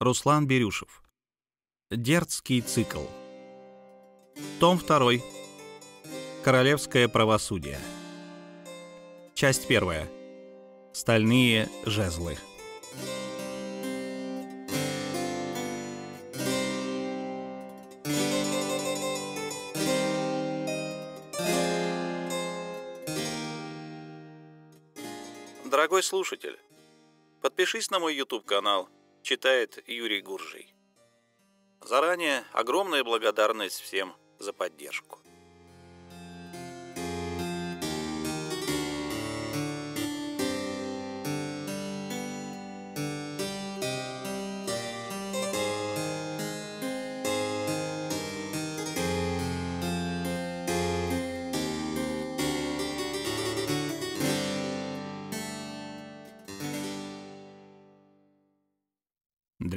Руслан Берюшев. Дерцкий цикл. Том 2. Королевское правосудие. Часть 1. Стальные жезлы. Дорогой слушатель, подпишись на мой YouTube-канал читает Юрий Гуржий. Заранее огромная благодарность всем за поддержку.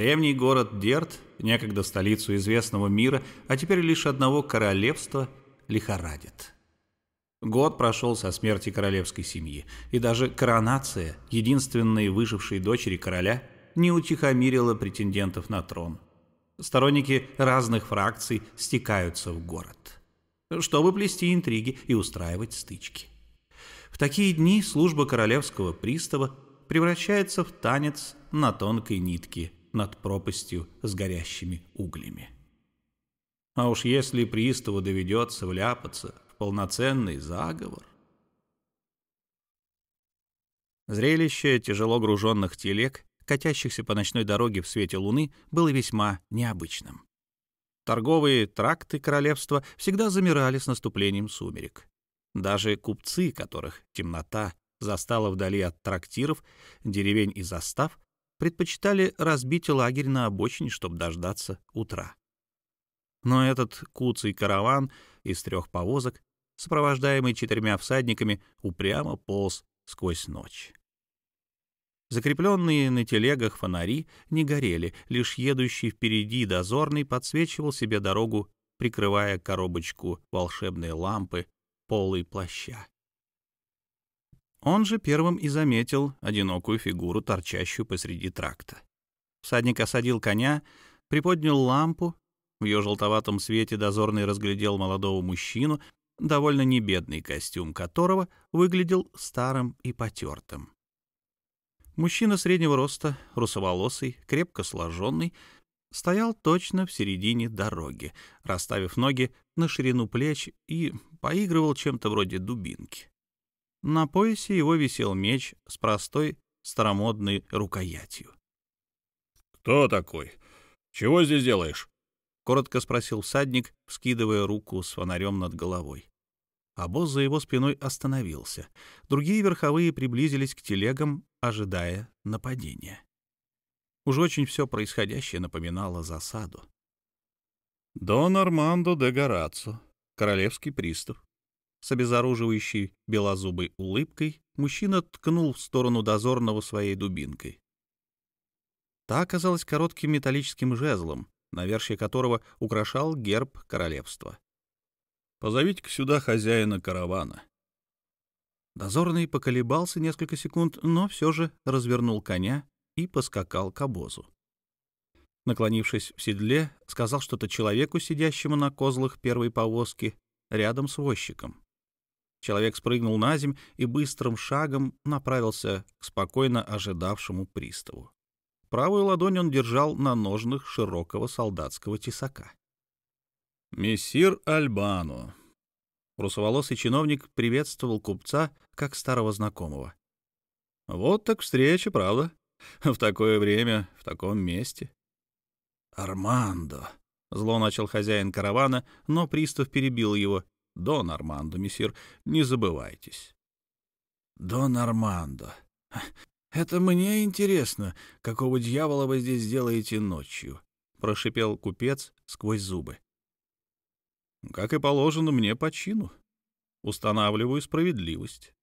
Древний город Дерт, некогда столицу известного мира, а теперь лишь одного королевства, лихорадит. Год прошел со смерти королевской семьи, и даже коронация, единственной выжившей дочери короля, не утихомирила претендентов на трон. Сторонники разных фракций стекаются в город, чтобы плести интриги и устраивать стычки. В такие дни служба королевского пристава превращается в танец на тонкой нитке – над пропастью с горящими углями. А уж если приставу доведется вляпаться в полноценный заговор... Зрелище тяжело груженных телег, катящихся по ночной дороге в свете луны, было весьма необычным. Торговые тракты королевства всегда замирали с наступлением сумерек. Даже купцы, которых темнота застала вдали от трактиров, деревень и застав, предпочитали разбить лагерь на обочине, чтобы дождаться утра. Но этот куцый караван из трех повозок, сопровождаемый четырьмя всадниками, упрямо полз сквозь ночь. Закрепленные на телегах фонари не горели, лишь едущий впереди дозорный подсвечивал себе дорогу, прикрывая коробочку волшебной лампы полой плаща. Он же первым и заметил одинокую фигуру, торчащую посреди тракта. Всадник осадил коня, приподнял лампу. В ее желтоватом свете дозорный разглядел молодого мужчину, довольно небедный костюм которого выглядел старым и потертым. Мужчина среднего роста, русоволосый, крепко сложенный, стоял точно в середине дороги, расставив ноги на ширину плеч и поигрывал чем-то вроде дубинки. На поясе его висел меч с простой старомодной рукоятью. «Кто такой? Чего здесь делаешь?» — коротко спросил всадник, вскидывая руку с фонарем над головой. Обоз за его спиной остановился. Другие верховые приблизились к телегам, ожидая нападения. Уж очень все происходящее напоминало засаду. «Дон Армандо де Горацо, королевский пристав», с обезоруживающей белозубой улыбкой мужчина ткнул в сторону дозорного своей дубинкой. Та оказалась коротким металлическим жезлом, навершие которого украшал герб королевства. «Позовите-ка сюда хозяина каравана». Дозорный поколебался несколько секунд, но все же развернул коня и поскакал к обозу. Наклонившись в седле, сказал что-то человеку, сидящему на козлах первой повозки, рядом с возчиком. Человек спрыгнул на земь и быстрым шагом направился к спокойно ожидавшему приставу. Правую ладонь он держал на ножнах широкого солдатского тесака. «Мессир Альбано». Русоволосый чиновник приветствовал купца как старого знакомого. «Вот так встреча, правда? В такое время, в таком месте». «Армандо», — зло начал хозяин каравана, но пристав перебил его. Дон Армандо, мессир, не забывайтесь. Дон Армандо, это мне интересно, какого дьявола вы здесь делаете ночью? Прошипел купец сквозь зубы. Как и положено мне по чину. Устанавливаю справедливость.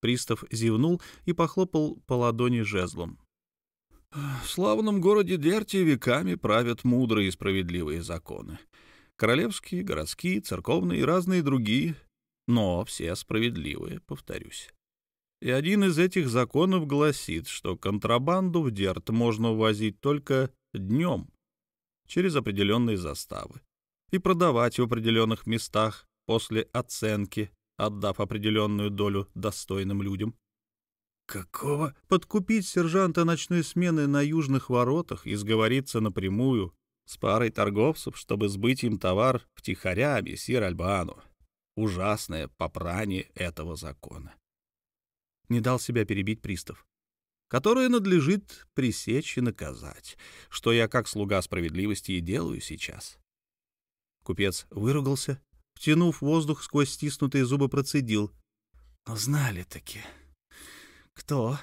Пристав зевнул и похлопал по ладони жезлом. В славном городе Дерти веками правят мудрые и справедливые законы. Королевские, городские, церковные и разные другие, но все справедливые, повторюсь. И один из этих законов гласит, что контрабанду в Дерт можно ввозить только днем через определенные заставы и продавать в определенных местах после оценки, отдав определенную долю достойным людям. Какого? Подкупить сержанта ночной смены на южных воротах и сговориться напрямую с парой торговцев, чтобы сбыть им товар втихаря мессир Альбану. Ужасное попрание этого закона. Не дал себя перебить пристав которое надлежит пресечь и наказать, что я, как слуга справедливости, и делаю сейчас. Купец выругался, втянув воздух сквозь стиснутые зубы, процедил. «Знали-таки. Кто?»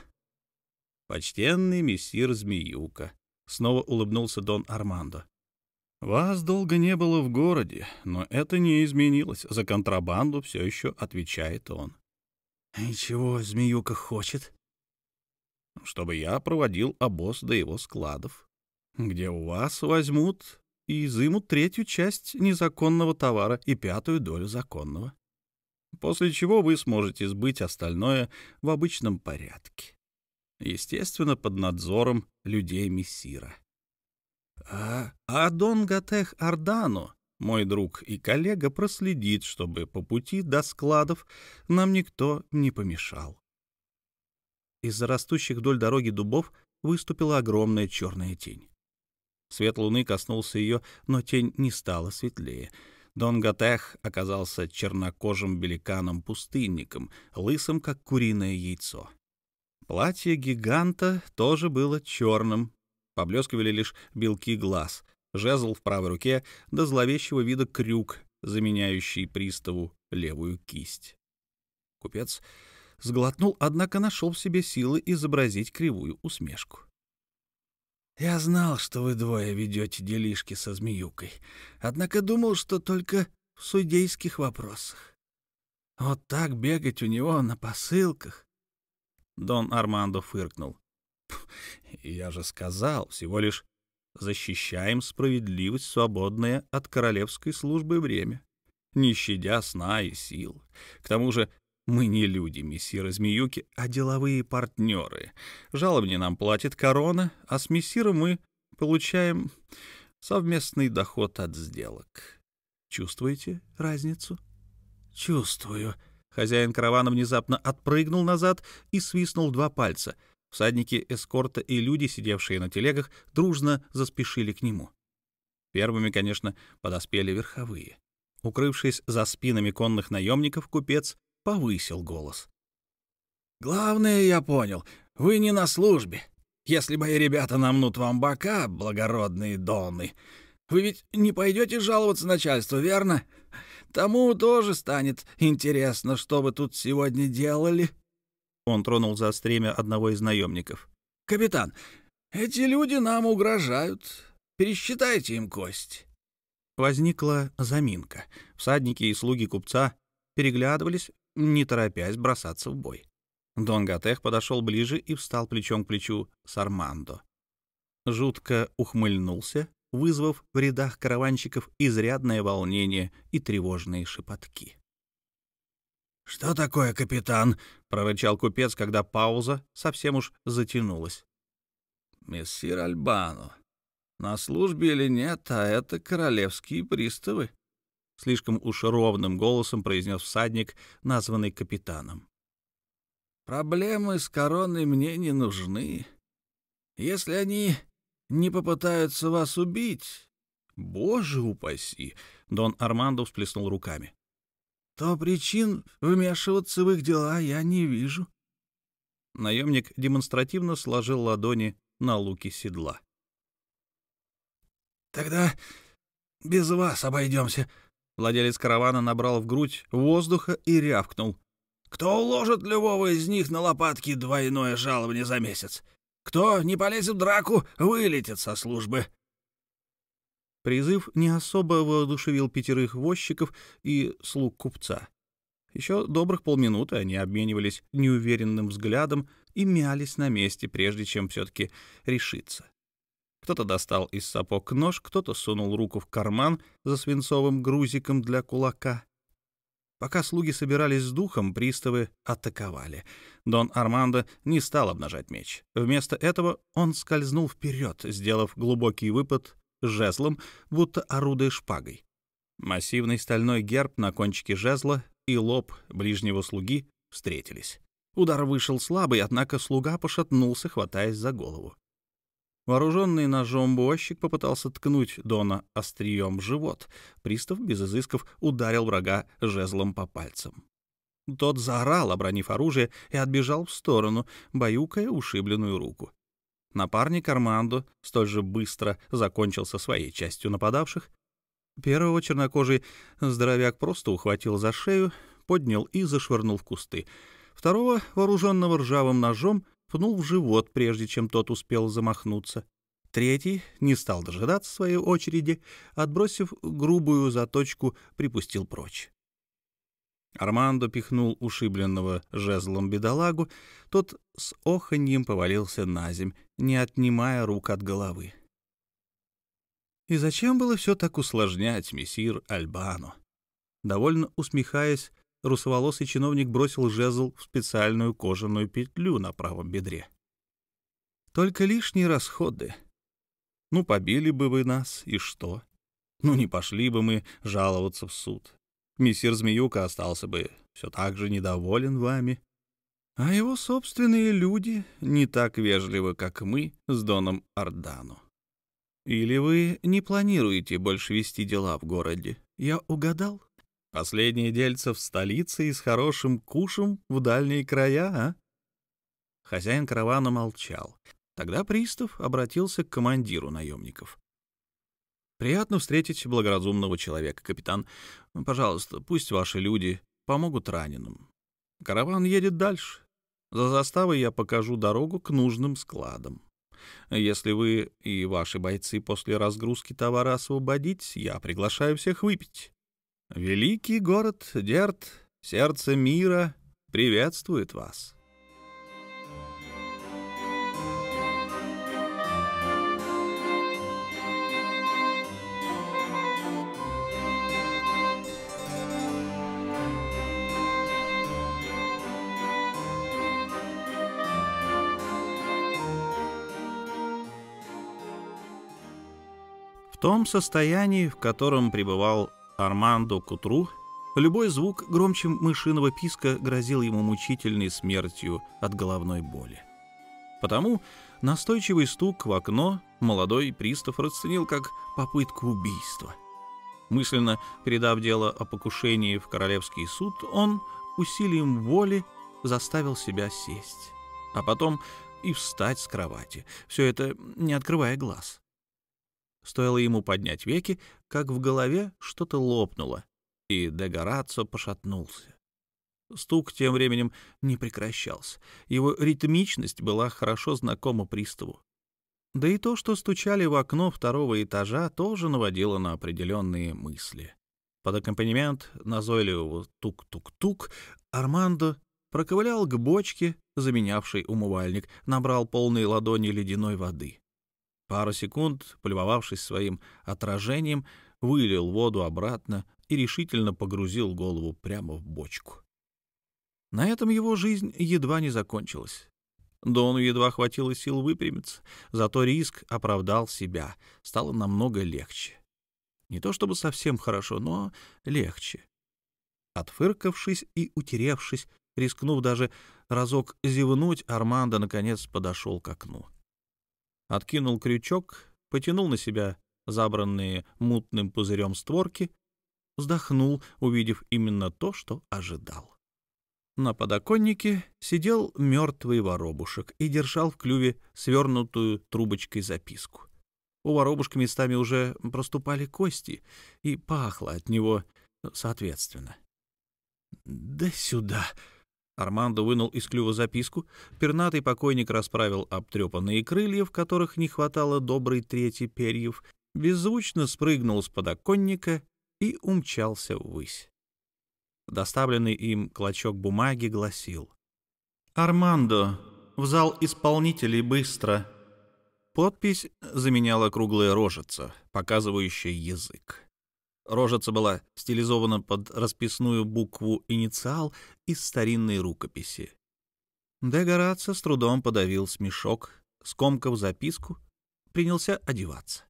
«Почтенный мессир Змеюка», — снова улыбнулся Дон Армандо. «Вас долго не было в городе, но это не изменилось. За контрабанду все еще отвечает он». «И чего Змеюка хочет?» чтобы я проводил обоз до его складов, где у вас возьмут и изымут третью часть незаконного товара и пятую долю законного, после чего вы сможете сбыть остальное в обычном порядке, естественно, под надзором людей Мессира. А, а Дон Гатех Ордану, мой друг и коллега, проследит, чтобы по пути до складов нам никто не помешал. Из-за растущих вдоль дороги дубов выступила огромная черная тень. Свет луны коснулся ее, но тень не стала светлее. Дон Гатех оказался чернокожим великаном-пустынником, лысым, как куриное яйцо. Платье гиганта тоже было черным, поблескивали лишь белки глаз, жезл в правой руке до зловещего вида крюк, заменяющий приставу левую кисть. Купец Сглотнул, однако нашел в себе силы изобразить кривую усмешку. «Я знал, что вы двое ведете делишки со змеюкой, однако думал, что только в судейских вопросах. Вот так бегать у него на посылках». Дон Армандо фыркнул. «Я же сказал, всего лишь защищаем справедливость, свободное от королевской службы время, не щадя сна и сил. К тому же мы не люди, мессиры Змеюки, а деловые партнеры. Жалобни нам платит корона, а с мессиром мы получаем совместный доход от сделок. Чувствуете разницу? Чувствую. Хозяин каравана внезапно отпрыгнул назад и свистнул два пальца. Всадники эскорта и люди, сидевшие на телегах, дружно заспешили к нему. Первыми, конечно, подоспели верховые. Укрывшись за спинами конных наемников, купец повысил голос. «Главное, я понял, вы не на службе. Если мои ребята намнут вам бока, благородные донны, вы ведь не пойдете жаловаться начальству, верно? Тому тоже станет интересно, что вы тут сегодня делали». Он тронул за стремя одного из наемников. «Капитан, эти люди нам угрожают. Пересчитайте им кость». Возникла заминка. Всадники и слуги купца переглядывались, не торопясь бросаться в бой. Дон Гатех подошел ближе и встал плечом к плечу с Армандо. Жутко ухмыльнулся, вызвав в рядах караванщиков изрядное волнение и тревожные шепотки. «Что такое, капитан?» — прорычал купец, когда пауза совсем уж затянулась. «Мессир Альбано, на службе или нет, а это королевские приставы», слишком уж ровным голосом произнес всадник, названный капитаном. «Проблемы с короной мне не нужны. Если они не попытаются вас убить, боже упаси!» Дон Армандо всплеснул руками. «То причин вмешиваться в их дела я не вижу». Наемник демонстративно сложил ладони на луки седла. «Тогда без вас обойдемся», Владелец каравана набрал в грудь воздуха и рявкнул. «Кто уложит любого из них на лопатки двойное жалование за месяц? Кто не полезет в драку, вылетит со службы». Призыв не особо воодушевил пятерых возчиков и слуг купца. Еще добрых полминуты они обменивались неуверенным взглядом и мялись на месте, прежде чем все-таки решиться. Кто-то достал из сапог нож, кто-то сунул руку в карман за свинцовым грузиком для кулака. Пока слуги собирались с духом, приставы атаковали. Дон Армандо не стал обнажать меч. Вместо этого он скользнул вперед, сделав глубокий выпад жезлом, будто орудуя шпагой. Массивный стальной герб на кончике жезла и лоб ближнего слуги встретились. Удар вышел слабый, однако слуга пошатнулся, хватаясь за голову. Вооруженный ножом бойщик попытался ткнуть Дона острием в живот. Пристав без изысков ударил врага жезлом по пальцам. Тот заорал, обронив оружие, и отбежал в сторону, баюкая ушибленную руку. Напарник Армандо столь же быстро закончил со своей частью нападавших. Первого чернокожий здоровяк просто ухватил за шею, поднял и зашвырнул в кусты. Второго, вооруженного ржавым ножом, пнул в живот, прежде чем тот успел замахнуться. Третий не стал дожидаться своей очереди, отбросив грубую заточку, припустил прочь. Армандо пихнул ушибленного жезлом бедолагу, тот с оханьем повалился на земь, не отнимая рук от головы. И зачем было все так усложнять, мессир Альбано? Довольно усмехаясь, русоволосый чиновник бросил жезл в специальную кожаную петлю на правом бедре. Только лишние расходы. Ну, побили бы вы нас, и что? Ну, не пошли бы мы жаловаться в суд. Мессир Змеюка остался бы все так же недоволен вами. А его собственные люди не так вежливы, как мы с Доном Ордану. Или вы не планируете больше вести дела в городе? Я угадал? Последнее дельце в столице и с хорошим кушем в дальние края, а? Хозяин каравана молчал. Тогда пристав обратился к командиру наемников. «Приятно встретить благоразумного человека, капитан. Пожалуйста, пусть ваши люди помогут раненым. Караван едет дальше. За заставой я покажу дорогу к нужным складам. Если вы и ваши бойцы после разгрузки товара освободитесь, я приглашаю всех выпить. Великий город Дерт, сердце мира, приветствует вас. Том состоянии, в котором пребывал Армандо к утру любой звук громче мышиного писка грозил ему мучительной смертью от головной боли. Потому настойчивый стук в окно молодой пристав расценил как попытку убийства. Мысленно передав дело о покушении в королевский суд, он усилием воли заставил себя сесть, а потом и встать с кровати, все это не открывая глаз. Стоило ему поднять веки, как в голове что-то лопнуло, и Дегорацо пошатнулся. Стук тем временем не прекращался. Его ритмичность была хорошо знакома приставу. Да и то, что стучали в окно второго этажа, тоже наводило на определенные мысли. Под аккомпанемент назойливого тук-тук-тук Армандо проковылял к бочке, заменявшей умывальник, набрал полные ладони ледяной воды. Пару секунд, полюбовавшись своим отражением, вылил воду обратно и решительно погрузил голову прямо в бочку. На этом его жизнь едва не закончилась. Дону едва хватило сил выпрямиться, зато риск оправдал себя, стало намного легче. Не то чтобы совсем хорошо, но легче. Отфыркавшись и утеревшись, рискнув даже разок зевнуть, Армандо наконец подошел к окну откинул крючок, потянул на себя забранные мутным пузырем створки, вздохнул, увидев именно то, что ожидал. На подоконнике сидел мертвый воробушек и держал в клюве свернутую трубочкой записку. У воробушка местами уже проступали кости, и пахло от него соответственно. «Да сюда!» Армандо вынул из клюва записку. Пернатый покойник расправил обтрепанные крылья, в которых не хватало доброй трети перьев, беззвучно спрыгнул с подоконника и умчался ввысь. Доставленный им клочок бумаги гласил. «Армандо, в зал исполнителей быстро!» Подпись заменяла круглая рожица, показывающая язык. Рожица была стилизована под расписную букву «инициал» из старинной рукописи. Де Горацио с трудом подавил смешок, скомкав записку, принялся одеваться.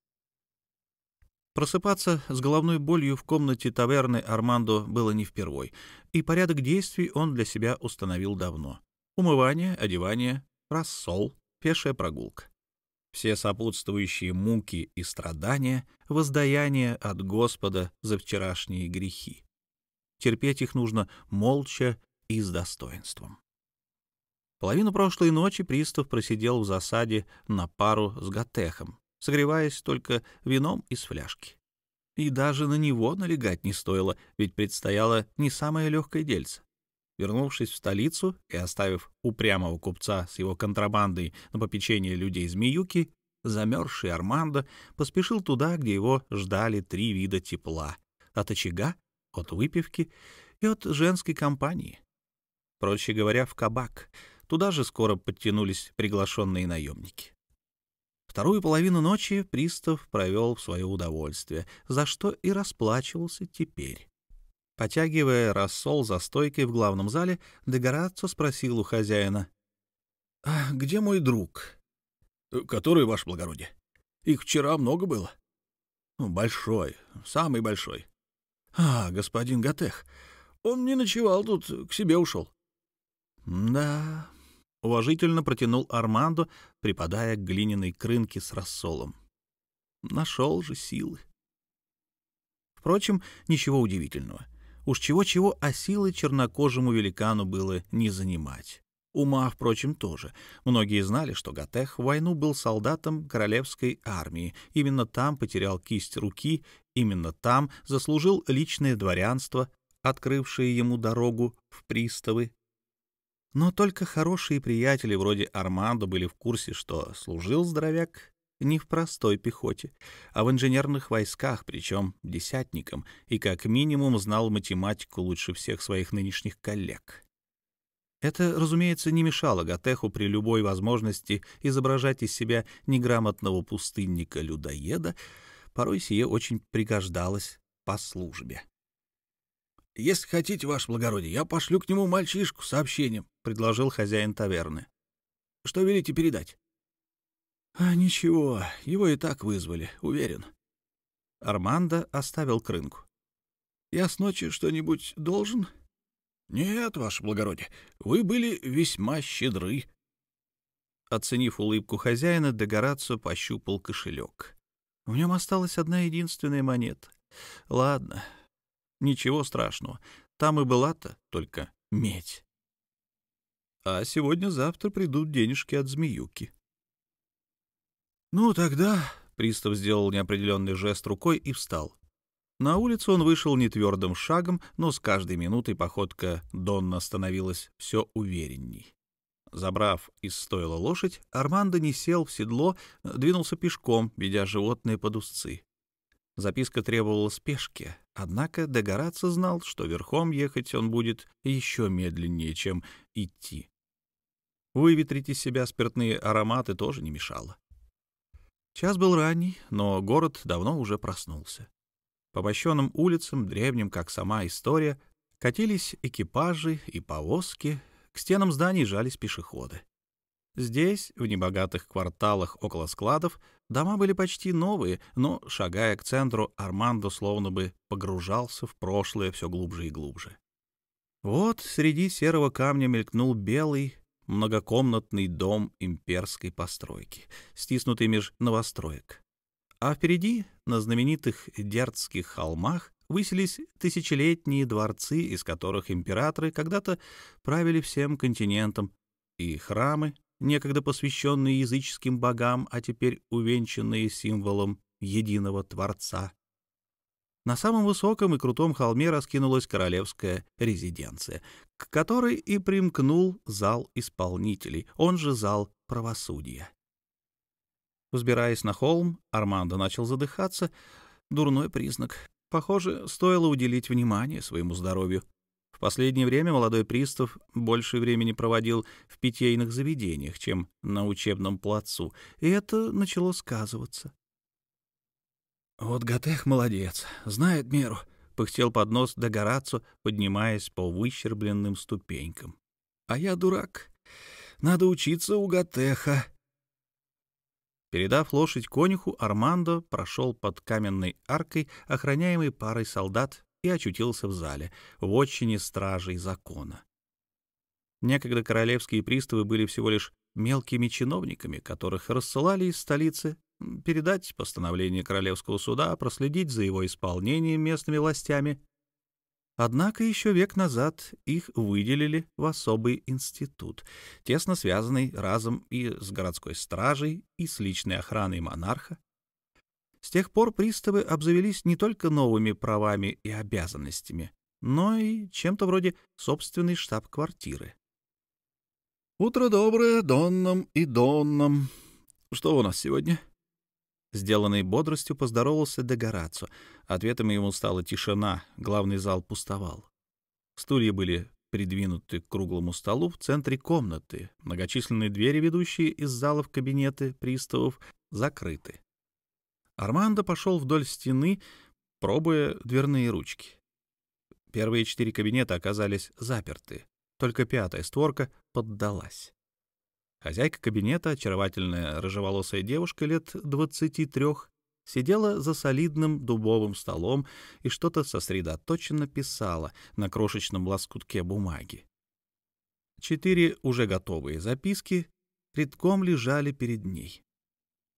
Просыпаться с головной болью в комнате таверны Армандо было не впервой, и порядок действий он для себя установил давно. Умывание, одевание, рассол, пешая прогулка. Все сопутствующие муки и страдания — воздаяние от Господа за вчерашние грехи. Терпеть их нужно молча и с достоинством. Половину прошлой ночи пристав просидел в засаде на пару с Гатехом, согреваясь только вином из фляжки. И даже на него налегать не стоило, ведь предстояло не самое легкое дельце. Вернувшись в столицу и оставив упрямого купца с его контрабандой на попечение людей Змеюки, замерзший Армандо поспешил туда, где его ждали три вида тепла — от очага, от выпивки и от женской компании. Проще говоря, в кабак. Туда же скоро подтянулись приглашенные наемники. Вторую половину ночи пристав провел в свое удовольствие, за что и расплачивался теперь. Потягивая рассол за стойкой в главном зале, Дегорацо спросил у хозяина. — А где мой друг? — Который, ваше благородие? Их вчера много было. Большой, самый большой. — А, господин Гатех, он не ночевал тут, к себе ушел. — Да, Уважительно протянул Армандо, припадая к глиняной крынке с рассолом. Нашел же силы. Впрочем, ничего удивительного. Уж чего-чего, а силы чернокожему великану было не занимать. Ума, впрочем, тоже. Многие знали, что Гатех в войну был солдатом королевской армии. Именно там потерял кисть руки, именно там заслужил личное дворянство, открывшее ему дорогу в приставы но только хорошие приятели вроде Армандо были в курсе, что служил здоровяк не в простой пехоте, а в инженерных войсках, причем десятником, и как минимум знал математику лучше всех своих нынешних коллег. Это, разумеется, не мешало Гатеху при любой возможности изображать из себя неграмотного пустынника-людоеда, порой сие очень пригождалось по службе. — Если хотите, ваше благородие, я пошлю к нему мальчишку с сообщением, — предложил хозяин таверны. — Что велите передать? — А ничего, его и так вызвали, уверен. Армандо оставил крынку. — Я с ночи что-нибудь должен? — Нет, ваше благородие, вы были весьма щедры. Оценив улыбку хозяина, Дегорацио пощупал кошелек. В нем осталась одна единственная монета. Ладно, Ничего страшного. Там и была-то только медь. А сегодня-завтра придут денежки от змеюки. Ну, тогда пристав сделал неопределенный жест рукой и встал. На улицу он вышел нетвердым шагом, но с каждой минутой походка Донна становилась все уверенней. Забрав из стойла лошадь, Армандо не сел в седло, двинулся пешком, ведя животное под узцы. Записка требовала спешки, однако Дегорацо знал, что верхом ехать он будет еще медленнее, чем идти. Выветрить из себя спиртные ароматы тоже не мешало. Час был ранний, но город давно уже проснулся. По мощенным улицам, древним, как сама история, катились экипажи и повозки, к стенам зданий жались пешеходы. Здесь, в небогатых кварталах около складов, дома были почти новые, но, шагая к центру, Армандо словно бы погружался в прошлое все глубже и глубже. Вот среди серого камня мелькнул белый многокомнатный дом имперской постройки, стиснутый меж новостроек. А впереди, на знаменитых Дерцких холмах, высились тысячелетние дворцы, из которых императоры когда-то правили всем континентом, и храмы, некогда посвященные языческим богам, а теперь увенчанные символом единого Творца. На самом высоком и крутом холме раскинулась королевская резиденция, к которой и примкнул зал исполнителей, он же зал правосудия. Взбираясь на холм, Армандо начал задыхаться. Дурной признак. Похоже, стоило уделить внимание своему здоровью. В последнее время молодой пристав больше времени проводил в питейных заведениях, чем на учебном плацу, и это начало сказываться. Вот Готех молодец, знает меру, — пыхтел под нос до Горацу, поднимаясь по выщербленным ступенькам. А я дурак. Надо учиться у Готеха. Передав лошадь конюху, Армандо прошел под каменной аркой, охраняемой парой солдат, и очутился в зале, в отчине стражей закона. Некогда королевские приставы были всего лишь мелкими чиновниками, которых рассылали из столицы передать постановление Королевского суда, проследить за его исполнением местными властями. Однако еще век назад их выделили в особый институт, тесно связанный разом и с городской стражей, и с личной охраной монарха. С тех пор приставы обзавелись не только новыми правами и обязанностями, но и чем-то вроде собственной штаб-квартиры. «Утро доброе, Доннам и Доннам. Что у нас сегодня?» Сделанной бодростью поздоровался де Горацо. Ответом ему стала тишина, главный зал пустовал. Стулья были придвинуты к круглому столу в центре комнаты, многочисленные двери, ведущие из зала в кабинеты приставов, закрыты. Армандо пошел вдоль стены, пробуя дверные ручки. Первые четыре кабинета оказались заперты, только пятая створка поддалась. Хозяйка кабинета, очаровательная рыжеволосая девушка лет двадцати трех, сидела за солидным дубовым столом и что-то сосредоточенно писала на крошечном лоскутке бумаги. Четыре уже готовые записки редком лежали перед ней.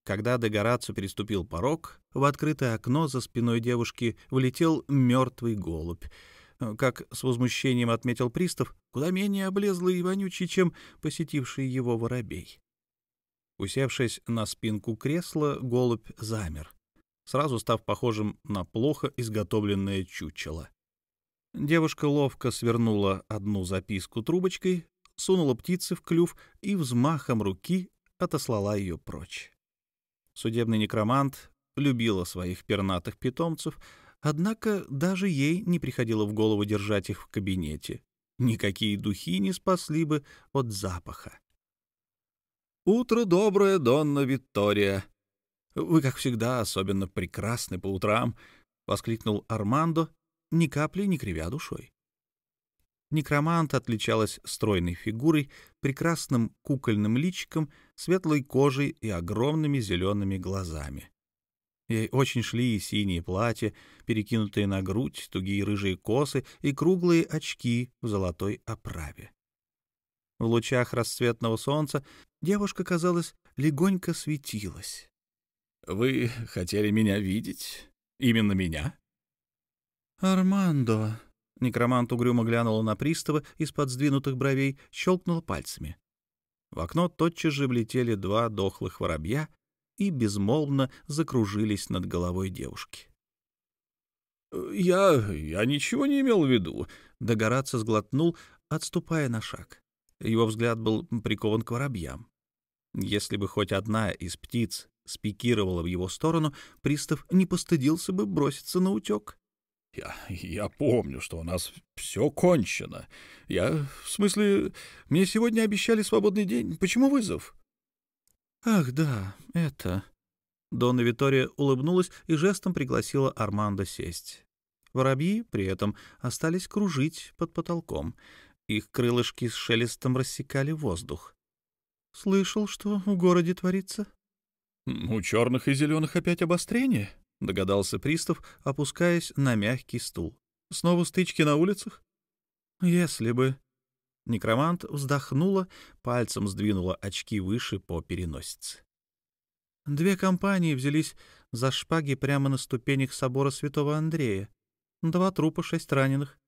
Когда Дегорацу переступил порог, в открытое окно за спиной девушки влетел мертвый голубь — как с возмущением отметил пристав, куда менее облезлый и вонючий, чем посетивший его воробей. Усевшись на спинку кресла, голубь замер, сразу став похожим на плохо изготовленное чучело. Девушка ловко свернула одну записку трубочкой, сунула птицы в клюв и взмахом руки отослала ее прочь. Судебный некромант любила своих пернатых питомцев, Однако даже ей не приходило в голову держать их в кабинете. Никакие духи не спасли бы от запаха. «Утро доброе, Донна Виктория! Вы, как всегда, особенно прекрасны по утрам!» — воскликнул Армандо, ни капли не кривя душой. Некромант отличалась стройной фигурой, прекрасным кукольным личиком, светлой кожей и огромными зелеными глазами. Ей очень шли и синие платья, перекинутые на грудь, тугие рыжие косы и круглые очки в золотой оправе. В лучах расцветного солнца девушка, казалось, легонько светилась. — Вы хотели меня видеть? Именно меня? — Армандо! — некромант угрюмо глянула на пристава из-под сдвинутых бровей, щелкнула пальцами. В окно тотчас же влетели два дохлых воробья и безмолвно закружились над головой девушки. «Я... я ничего не имел в виду», — Догораться сглотнул, отступая на шаг. Его взгляд был прикован к воробьям. Если бы хоть одна из птиц спикировала в его сторону, пристав не постыдился бы броситься на утек. Я, я помню, что у нас все кончено. Я, в смысле, мне сегодня обещали свободный день. Почему вызов? «Ах, да, это...» Донна Витория улыбнулась и жестом пригласила Армандо сесть. Воробьи при этом остались кружить под потолком. Их крылышки с шелестом рассекали воздух. «Слышал, что в городе творится?» «У черных и зеленых опять обострение», — догадался пристав, опускаясь на мягкий стул. «Снова стычки на улицах?» «Если бы...» Некромант вздохнула, пальцем сдвинула очки выше по переносице. Две компании взялись за шпаги прямо на ступенях собора святого Андрея. Два трупа, шесть раненых.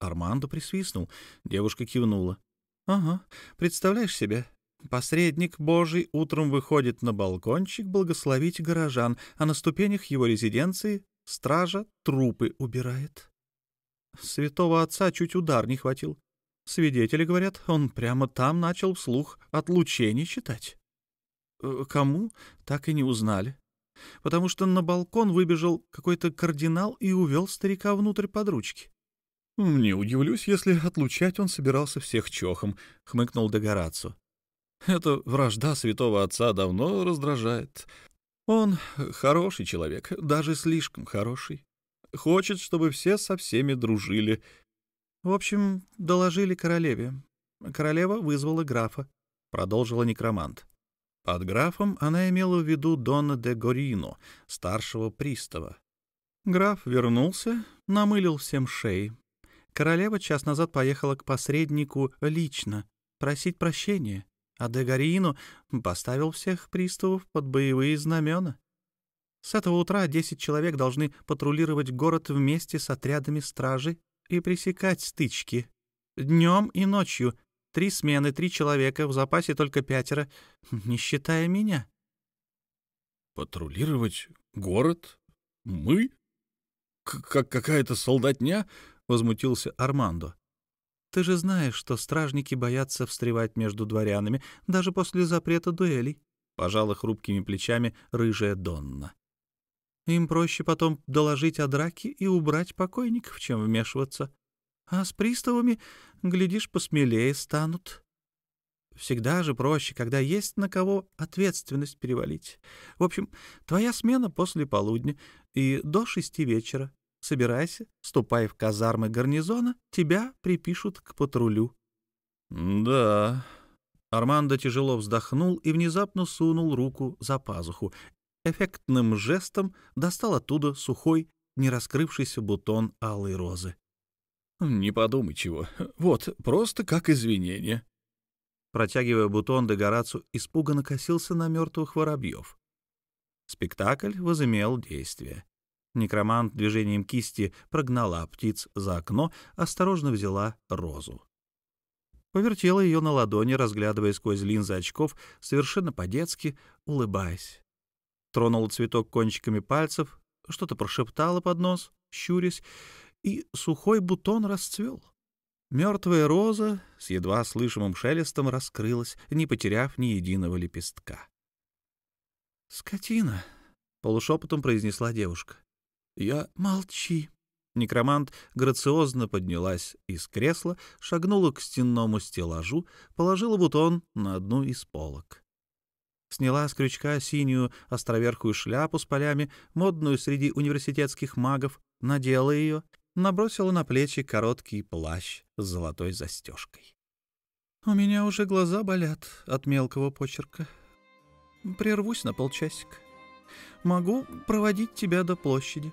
Армандо присвистнул. Девушка кивнула. — Ага, представляешь себе, посредник Божий утром выходит на балкончик благословить горожан, а на ступенях его резиденции стража трупы убирает. Святого отца чуть удар не хватил. Свидетели говорят, он прямо там начал вслух отлучение читать. Э, кому, так и не узнали. Потому что на балкон выбежал какой-то кардинал и увел старика внутрь под ручки. «Не удивлюсь, если отлучать он собирался всех чохом», — хмыкнул Дегорацу. «Эта вражда святого отца давно раздражает. Он хороший человек, даже слишком хороший. Хочет, чтобы все со всеми дружили. В общем, доложили королеве. Королева вызвала графа, — продолжила некромант. Под графом она имела в виду Дона де Горино, старшего пристава. Граф вернулся, намылил всем шеи. Королева час назад поехала к посреднику лично просить прощения, а де Горино поставил всех приставов под боевые знамена. С этого утра десять человек должны патрулировать город вместе с отрядами стражи и пресекать стычки. Днем и ночью. Три смены, три человека, в запасе только пятеро, не считая меня. «Патрулировать город? Мы? Как какая-то солдатня?» — возмутился Армандо. «Ты же знаешь, что стражники боятся встревать между дворянами даже после запрета дуэлей», — пожала хрупкими плечами рыжая Донна. Им проще потом доложить о драке и убрать покойников, чем вмешиваться. А с приставами, глядишь, посмелее станут. Всегда же проще, когда есть на кого ответственность перевалить. В общем, твоя смена после полудня и до шести вечера. Собирайся, ступай в казармы гарнизона, тебя припишут к патрулю. — Да. Армандо тяжело вздохнул и внезапно сунул руку за пазуху эффектным жестом достал оттуда сухой, не раскрывшийся бутон алой розы. «Не подумай чего. Вот, просто как извинение». Протягивая бутон, Дегорацу испуганно косился на мертвых воробьев. Спектакль возымел действие. Некромант движением кисти прогнала птиц за окно, осторожно взяла розу. Повертела ее на ладони, разглядывая сквозь линзы очков, совершенно по-детски, улыбаясь тронула цветок кончиками пальцев, что-то прошептала под нос, щурясь, и сухой бутон расцвел. Мертвая роза с едва слышимым шелестом раскрылась, не потеряв ни единого лепестка. «Скотина!» — полушепотом произнесла девушка. «Я молчи!» Некромант грациозно поднялась из кресла, шагнула к стенному стеллажу, положила бутон на одну из полок сняла с крючка синюю островерхую шляпу с полями, модную среди университетских магов, надела ее, набросила на плечи короткий плащ с золотой застежкой. «У меня уже глаза болят от мелкого почерка. Прервусь на полчасика. Могу проводить тебя до площади».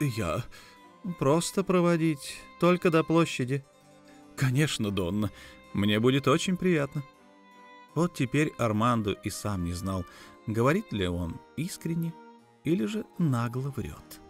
«Я...» «Просто проводить, только до площади». «Конечно, Донна, мне будет очень приятно». Вот теперь Армандо и сам не знал, говорит ли он искренне или же нагло врет.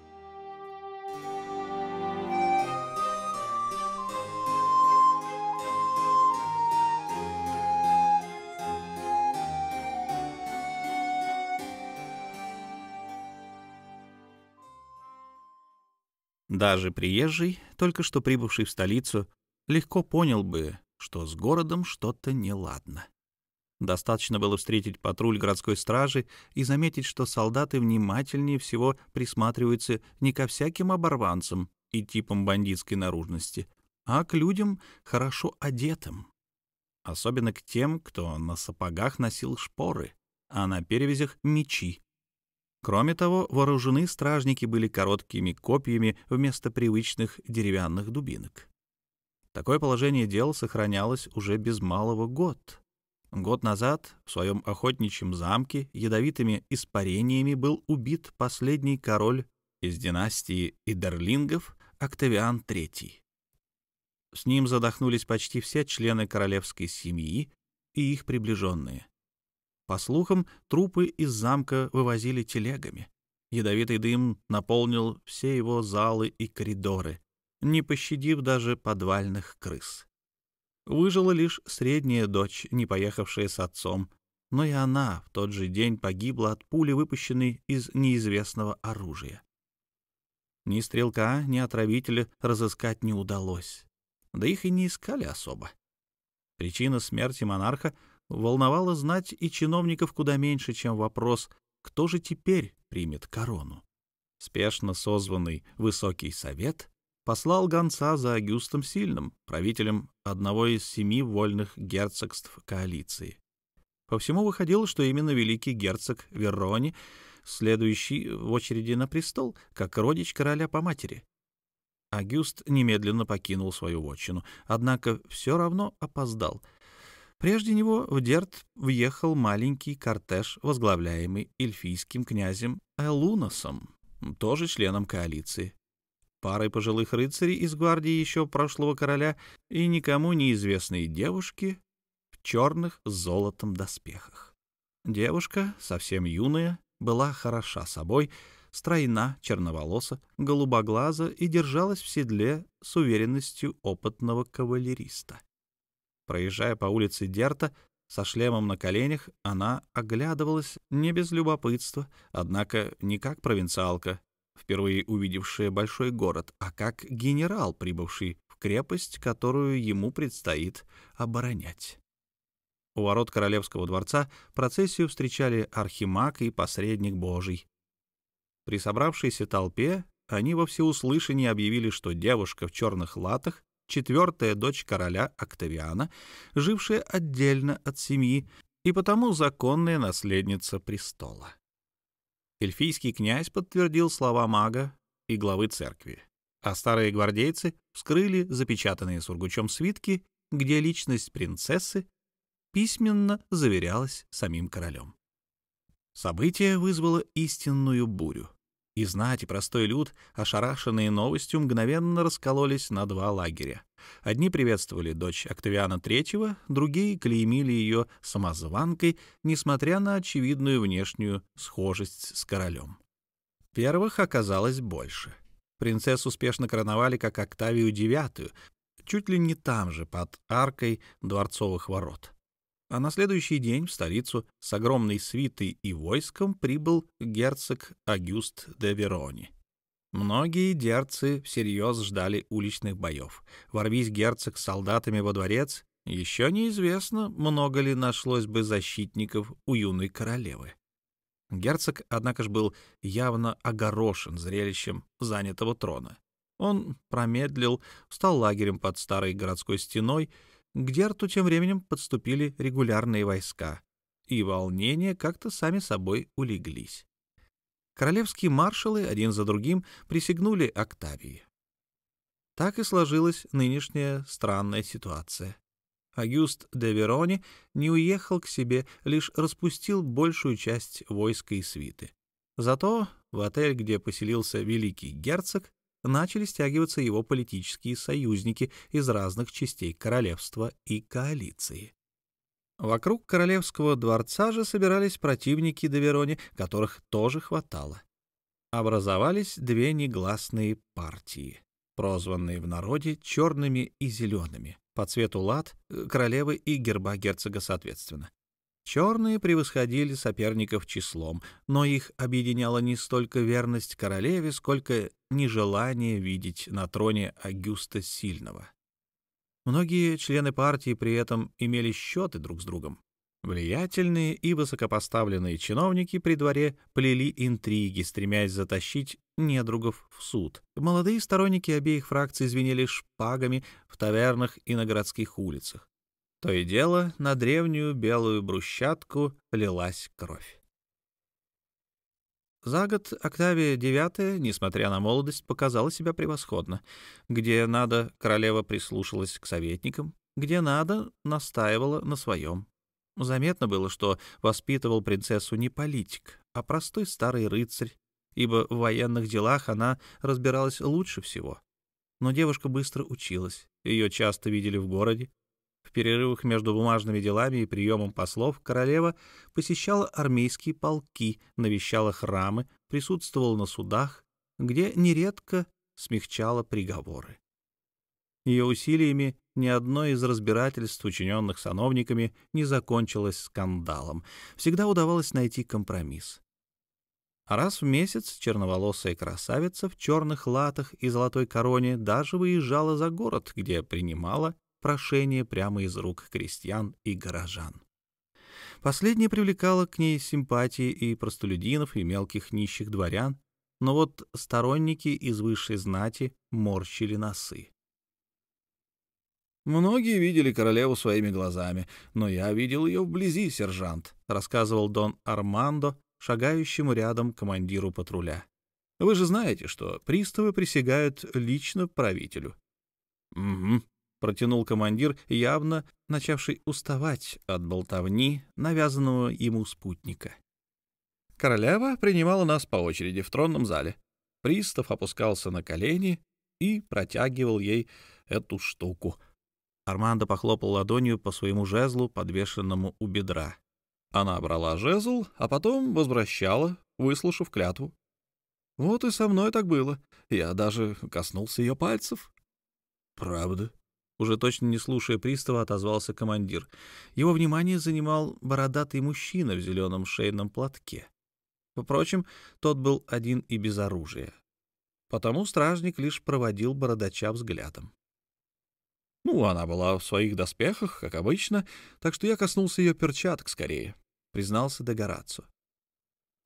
Даже приезжий, только что прибывший в столицу, легко понял бы, что с городом что-то неладно. Достаточно было встретить патруль городской стражи и заметить, что солдаты внимательнее всего присматриваются не ко всяким оборванцам и типам бандитской наружности, а к людям хорошо одетым. Особенно к тем, кто на сапогах носил шпоры, а на перевязях — мечи. Кроме того, вооружены стражники были короткими копьями вместо привычных деревянных дубинок. Такое положение дел сохранялось уже без малого год. Год назад в своем охотничьем замке ядовитыми испарениями был убит последний король из династии Идерлингов Октавиан III. С ним задохнулись почти все члены королевской семьи и их приближенные. По слухам, трупы из замка вывозили телегами. Ядовитый дым наполнил все его залы и коридоры, не пощадив даже подвальных крыс. Выжила лишь средняя дочь, не поехавшая с отцом, но и она в тот же день погибла от пули, выпущенной из неизвестного оружия. Ни стрелка, ни отравителя разыскать не удалось, да их и не искали особо. Причина смерти монарха волновала знать и чиновников куда меньше, чем вопрос, кто же теперь примет корону. Спешно созванный Высокий Совет послал гонца за Агюстом Сильным, правителем одного из семи вольных герцогств коалиции. По всему выходило, что именно великий герцог Верони, следующий в очереди на престол, как родич короля по матери. Агюст немедленно покинул свою вотчину, однако все равно опоздал. Прежде него в Дерт въехал маленький кортеж, возглавляемый эльфийским князем Элуносом, тоже членом коалиции, парой пожилых рыцарей из гвардии еще прошлого короля и никому неизвестные девушки в черных с золотом доспехах. Девушка, совсем юная, была хороша собой, стройна, черноволоса, голубоглаза и держалась в седле с уверенностью опытного кавалериста. Проезжая по улице Дерта, со шлемом на коленях, она оглядывалась не без любопытства, однако не как провинциалка, впервые увидевшая большой город, а как генерал, прибывший в крепость, которую ему предстоит оборонять. У ворот королевского дворца процессию встречали архимаг и посредник Божий. При собравшейся толпе они во всеуслышание объявили, что девушка в черных латах — четвертая дочь короля Октавиана, жившая отдельно от семьи и потому законная наследница престола. Эльфийский князь подтвердил слова мага и главы церкви, а старые гвардейцы вскрыли запечатанные сургучом свитки, где личность принцессы письменно заверялась самим королем. Событие вызвало истинную бурю. И знать, и простой люд, ошарашенные новостью, мгновенно раскололись на два лагеря. Одни приветствовали дочь Октавиана III, другие клеймили ее самозванкой, несмотря на очевидную внешнюю схожесть с королем. Первых оказалось больше. Принцессу успешно короновали как Октавию IX, чуть ли не там же, под аркой дворцовых ворот. А на следующий день в столицу с огромной свитой и войском прибыл герцог Агюст де Верони. Многие дерцы всерьез ждали уличных боев. Ворвись герцог с солдатами во дворец, еще неизвестно, много ли нашлось бы защитников у юной королевы. Герцог, однако ж, был явно огорошен зрелищем занятого трона. Он промедлил, встал лагерем под старой городской стеной к Дерту тем временем подступили регулярные войска, и волнения как-то сами собой улеглись. Королевские маршалы один за другим присягнули Октавии. Так и сложилась нынешняя странная ситуация. Агюст де Верони не уехал к себе, лишь распустил большую часть войска и свиты. Зато в отель, где поселился великий герцог, начали стягиваться его политические союзники из разных частей королевства и коалиции. Вокруг королевского дворца же собирались противники Доверони, которых тоже хватало. Образовались две негласные партии, прозванные в народе черными и зелеными, по цвету лад э, королевы и герба герцога соответственно. Черные превосходили соперников числом, но их объединяла не столько верность королеве, сколько нежелание видеть на троне Агюста Сильного. Многие члены партии при этом имели счеты друг с другом. Влиятельные и высокопоставленные чиновники при дворе плели интриги, стремясь затащить недругов в суд. Молодые сторонники обеих фракций звенели шпагами в тавернах и на городских улицах. То и дело на древнюю белую брусчатку лилась кровь. За год Октавия IX, несмотря на молодость, показала себя превосходно. Где надо, королева прислушалась к советникам, где надо, настаивала на своем. Заметно было, что воспитывал принцессу не политик, а простой старый рыцарь, ибо в военных делах она разбиралась лучше всего. Но девушка быстро училась, ее часто видели в городе, перерывах между бумажными делами и приемом послов королева посещала армейские полки, навещала храмы, присутствовала на судах, где нередко смягчала приговоры. Ее усилиями ни одно из разбирательств, учиненных сановниками, не закончилось скандалом. Всегда удавалось найти компромисс. Раз в месяц черноволосая красавица в черных латах и золотой короне даже выезжала за город, где принимала прошение прямо из рук крестьян и горожан. Последнее привлекало к ней симпатии и простолюдинов, и мелких нищих дворян, но вот сторонники из высшей знати морщили носы. Многие видели королеву своими глазами, но я видел ее вблизи, сержант, рассказывал Дон Армандо, шагающему рядом командиру патруля. Вы же знаете, что приставы присягают лично правителю. Угу, протянул командир, явно начавший уставать от болтовни, навязанного ему спутника. Королева принимала нас по очереди в тронном зале. Пристав опускался на колени и протягивал ей эту штуку. Армандо похлопал ладонью по своему жезлу, подвешенному у бедра. Она брала жезл, а потом возвращала, выслушав клятву. Вот и со мной так было. Я даже коснулся ее пальцев. «Правда?» Уже точно не слушая пристава, отозвался командир. Его внимание занимал бородатый мужчина в зеленом шейном платке. Впрочем, тот был один и без оружия. Потому стражник лишь проводил бородача взглядом. Ну, она была в своих доспехах, как обычно, так что я коснулся ее перчаток скорее, — признался Дегорацу.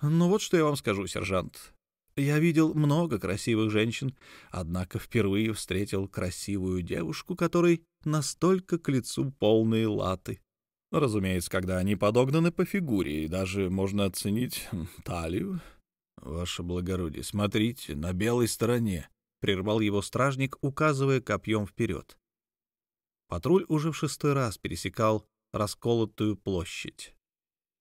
Ну вот что я вам скажу, сержант. Я видел много красивых женщин, однако впервые встретил красивую девушку, которой настолько к лицу полные латы. Разумеется, когда они подогнаны по фигуре, и даже можно оценить талию. Ваше благородие, смотрите, на белой стороне, — прервал его стражник, указывая копьем вперед. Патруль уже в шестой раз пересекал расколотую площадь.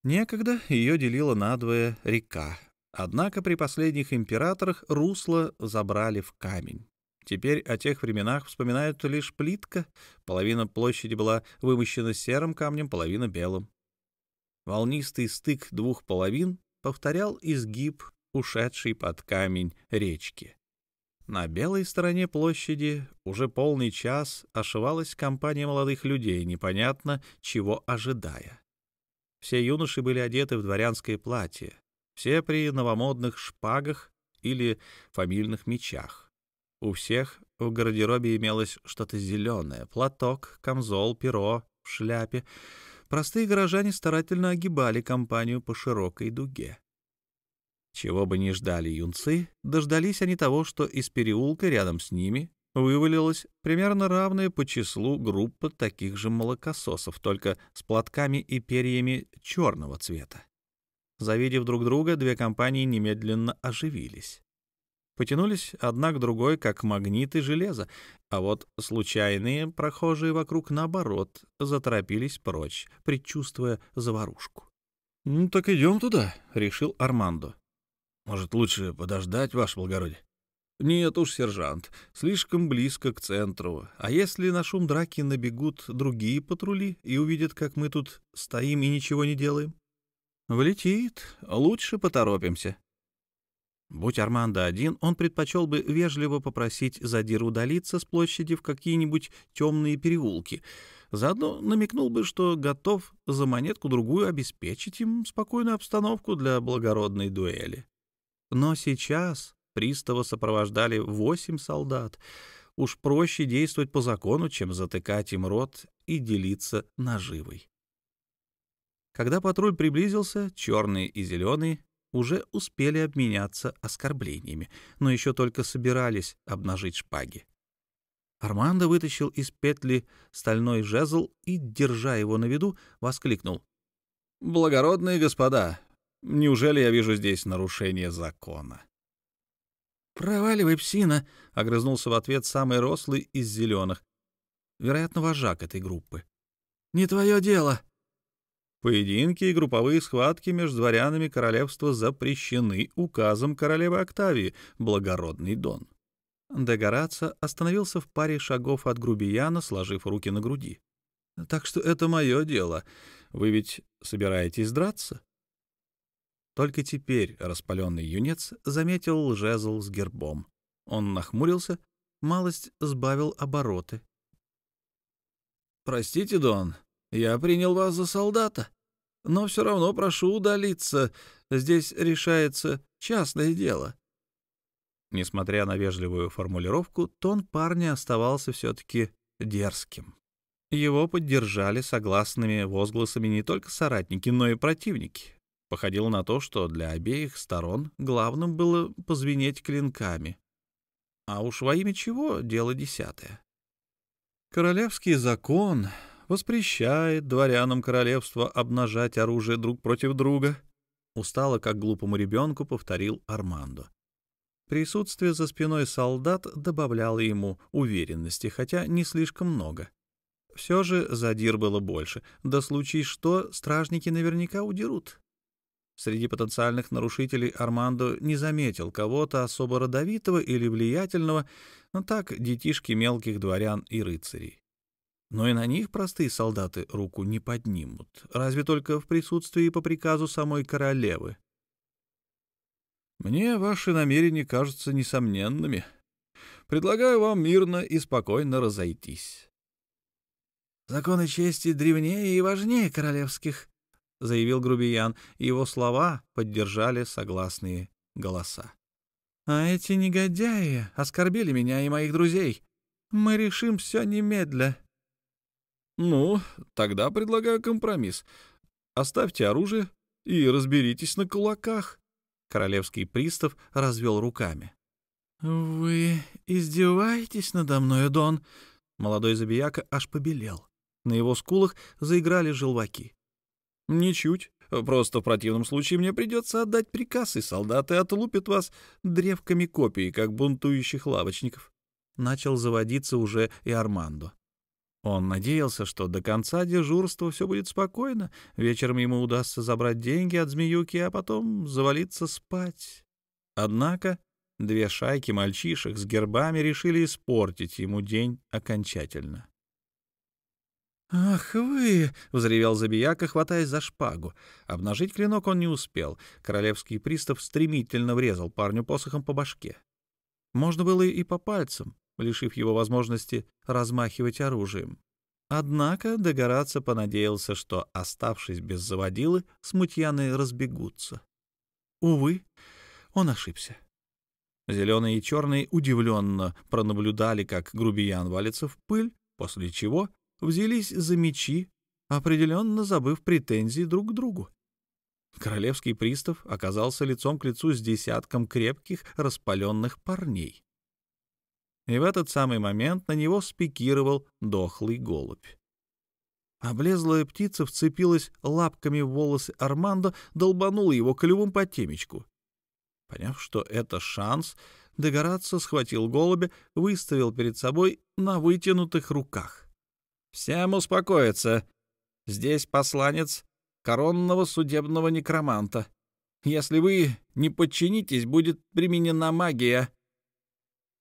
Некогда ее делила надвое река, Однако при последних императорах русло забрали в камень. Теперь о тех временах вспоминают лишь плитка, половина площади была вымощена серым камнем, половина — белым. Волнистый стык двух половин повторял изгиб, ушедший под камень речки. На белой стороне площади уже полный час ошивалась компания молодых людей, непонятно чего ожидая. Все юноши были одеты в дворянское платье, все при новомодных шпагах или фамильных мечах. У всех в гардеробе имелось что-то зеленое — платок, камзол, перо в шляпе. Простые горожане старательно огибали компанию по широкой дуге. Чего бы ни ждали юнцы, дождались они того, что из переулка рядом с ними вывалилась примерно равная по числу группа таких же молокососов, только с платками и перьями черного цвета. Завидев друг друга, две компании немедленно оживились. Потянулись одна к другой, как магниты железа, а вот случайные прохожие вокруг, наоборот, заторопились прочь, предчувствуя заварушку. «Ну так идем туда», — решил Армандо. «Может, лучше подождать, ваше благородие?» «Нет уж, сержант, слишком близко к центру. А если на шум драки набегут другие патрули и увидят, как мы тут стоим и ничего не делаем?» Влетит. Лучше поторопимся. Будь Армандо один, он предпочел бы вежливо попросить Задира удалиться с площади в какие-нибудь темные переулки. Заодно намекнул бы, что готов за монетку-другую обеспечить им спокойную обстановку для благородной дуэли. Но сейчас пристава сопровождали восемь солдат. Уж проще действовать по закону, чем затыкать им рот и делиться наживой. Когда патруль приблизился, черный и зеленый уже успели обменяться оскорблениями, но еще только собирались обнажить шпаги. Армандо вытащил из петли стальной жезл и, держа его на виду, воскликнул. «Благородные господа, неужели я вижу здесь нарушение закона?» «Проваливай, псина!» — огрызнулся в ответ самый рослый из зеленых, вероятно, вожак этой группы. «Не твое дело!» Поединки и групповые схватки между дворянами королевства запрещены указом королевы Октавии, благородный Дон. Дегораца остановился в паре шагов от грубияна, сложив руки на груди. «Так что это мое дело. Вы ведь собираетесь драться?» Только теперь распаленный юнец заметил жезл с гербом. Он нахмурился, малость сбавил обороты. «Простите, Дон, я принял вас за солдата, но все равно прошу удалиться. Здесь решается частное дело». Несмотря на вежливую формулировку, тон парня оставался все-таки дерзким. Его поддержали согласными возгласами не только соратники, но и противники. Походило на то, что для обеих сторон главным было позвенеть клинками. А уж во имя чего — дело десятое. Королевский закон воспрещает дворянам королевства обнажать оружие друг против друга, устало, как глупому ребенку, повторил Армандо. Присутствие за спиной солдат добавляло ему уверенности, хотя не слишком много. Все же задир было больше, да случай что, стражники наверняка удерут. Среди потенциальных нарушителей Армандо не заметил кого-то особо родовитого или влиятельного, но так детишки мелких дворян и рыцарей. Но и на них простые солдаты руку не поднимут, разве только в присутствии по приказу самой королевы. Мне ваши намерения кажутся несомненными. Предлагаю вам мирно и спокойно разойтись. Законы чести древнее и важнее королевских, — заявил грубиян, и его слова поддержали согласные голоса. «А эти негодяи оскорбили меня и моих друзей. Мы решим все немедля». «Ну, тогда предлагаю компромисс. Оставьте оружие и разберитесь на кулаках». Королевский пристав развел руками. «Вы издеваетесь надо мной, Дон?» Молодой забияка аж побелел. На его скулах заиграли желваки. «Ничуть. Просто в противном случае мне придется отдать приказ, и солдаты отлупят вас древками копий, как бунтующих лавочников». Начал заводиться уже и Армандо. Он надеялся, что до конца дежурства все будет спокойно, вечером ему удастся забрать деньги от змеюки, а потом завалиться спать. Однако две шайки мальчишек с гербами решили испортить ему день окончательно. «Ах вы!» — взревел Забияка, хватаясь за шпагу. Обнажить клинок он не успел. Королевский пристав стремительно врезал парню посохом по башке. Можно было и по пальцам, лишив его возможности размахивать оружием. Однако Догораться понадеялся, что, оставшись без заводилы, смутьяны разбегутся. Увы, он ошибся. Зеленые и черные удивленно пронаблюдали, как грубиян валится в пыль, после чего взялись за мечи, определенно забыв претензии друг к другу. Королевский пристав оказался лицом к лицу с десятком крепких распаленных парней. И в этот самый момент на него спикировал дохлый голубь. Облезлая птица вцепилась лапками в волосы Армандо, долбанула его клювом по темечку. Поняв, что это шанс, Дегорацо схватил голубя, выставил перед собой на вытянутых руках. Всем успокоиться. Здесь посланец коронного судебного некроманта. Если вы не подчинитесь, будет применена магия.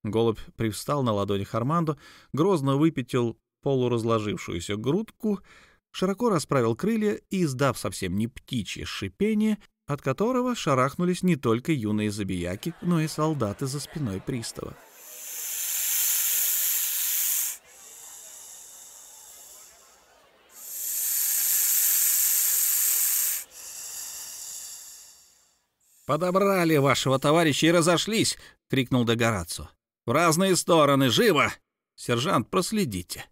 Голубь привстал на ладонях Армандо, грозно выпятил полуразложившуюся грудку, широко расправил крылья и, издав совсем не птичье шипение, от которого шарахнулись не только юные забияки, но и солдаты за спиной пристава. «Подобрали вашего товарища и разошлись!» — крикнул Дегорацо. «В разные стороны! Живо! Сержант, проследите!»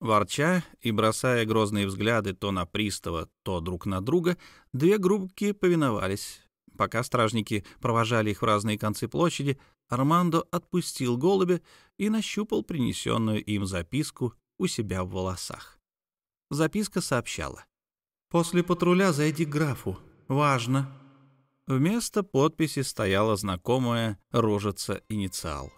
Ворча и бросая грозные взгляды то на пристава, то друг на друга, две группки повиновались. Пока стражники провожали их в разные концы площади, Армандо отпустил голубя и нащупал принесенную им записку у себя в волосах. Записка сообщала. «После патруля зайди к графу. Важно. Вместо подписи стояла знакомая рожица инициал.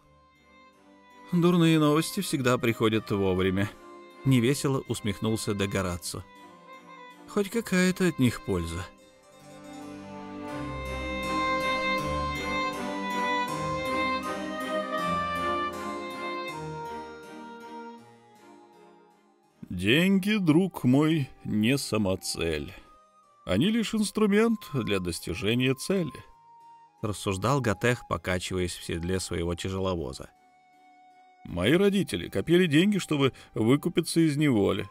«Дурные новости всегда приходят вовремя», — невесело усмехнулся Дегорацо. «Хоть какая-то от них польза». «Деньги, друг мой, не самоцель». Они лишь инструмент для достижения цели», — рассуждал Гатех, покачиваясь в седле своего тяжеловоза. «Мои родители копили деньги, чтобы выкупиться из неволи.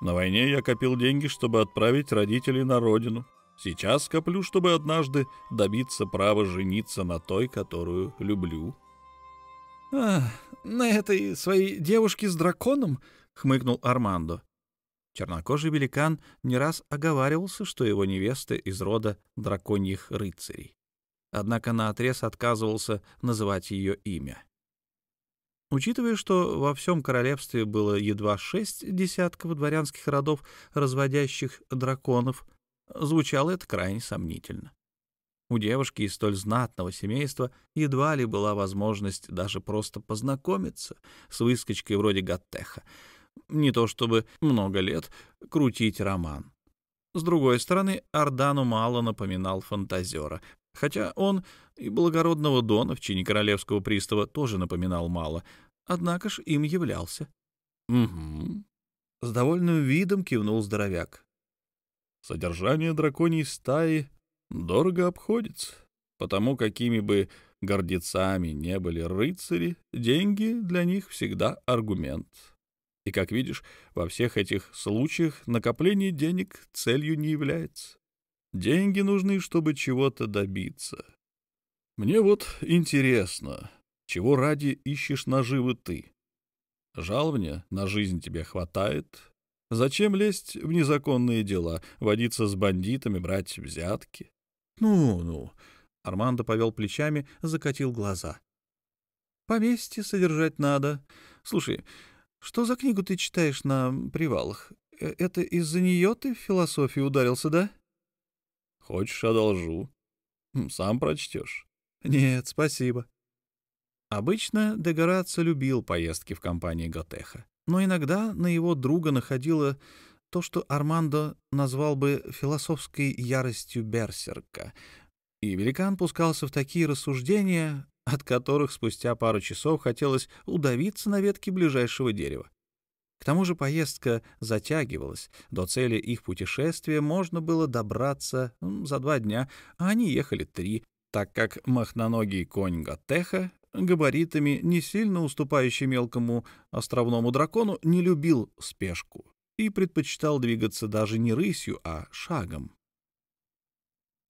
На войне я копил деньги, чтобы отправить родителей на родину. Сейчас коплю, чтобы однажды добиться права жениться на той, которую люблю». «А, на этой своей девушке с драконом?» — хмыкнул Армандо. Чернокожий великан не раз оговаривался, что его невеста из рода драконьих рыцарей. Однако наотрез отказывался называть ее имя. Учитывая, что во всем королевстве было едва шесть десятков дворянских родов, разводящих драконов, звучало это крайне сомнительно. У девушки из столь знатного семейства едва ли была возможность даже просто познакомиться с выскочкой вроде Гаттеха, не то чтобы много лет крутить роман. С другой стороны, Ордану мало напоминал фантазера, хотя он и благородного Дона в чине королевского пристава тоже напоминал мало, однако ж им являлся. — Угу. С довольным видом кивнул здоровяк. Содержание драконьей стаи дорого обходится, потому какими бы гордецами не были рыцари, деньги для них всегда аргумент. И, как видишь, во всех этих случаях накопление денег целью не является. Деньги нужны, чтобы чего-то добиться. Мне вот интересно, чего ради ищешь наживы ты? Жалования на жизнь тебе хватает? Зачем лезть в незаконные дела, водиться с бандитами, брать взятки? Ну-ну, Армандо повел плечами, закатил глаза. Поместье содержать надо. Слушай, что за книгу ты читаешь на привалах? Э, это из-за нее ты в философию ударился, да? Хочешь, одолжу. Хм, сам прочтешь. Нет, спасибо. Обычно Дегорацо любил поездки в компании Готеха, но иногда на его друга находило то, что Армандо назвал бы философской яростью берсерка, и великан пускался в такие рассуждения, от которых спустя пару часов хотелось удавиться на ветке ближайшего дерева. К тому же поездка затягивалась. До цели их путешествия можно было добраться за два дня, а они ехали три, так как махноногий конь Гатеха, габаритами не сильно уступающий мелкому островному дракону, не любил спешку и предпочитал двигаться даже не рысью, а шагом.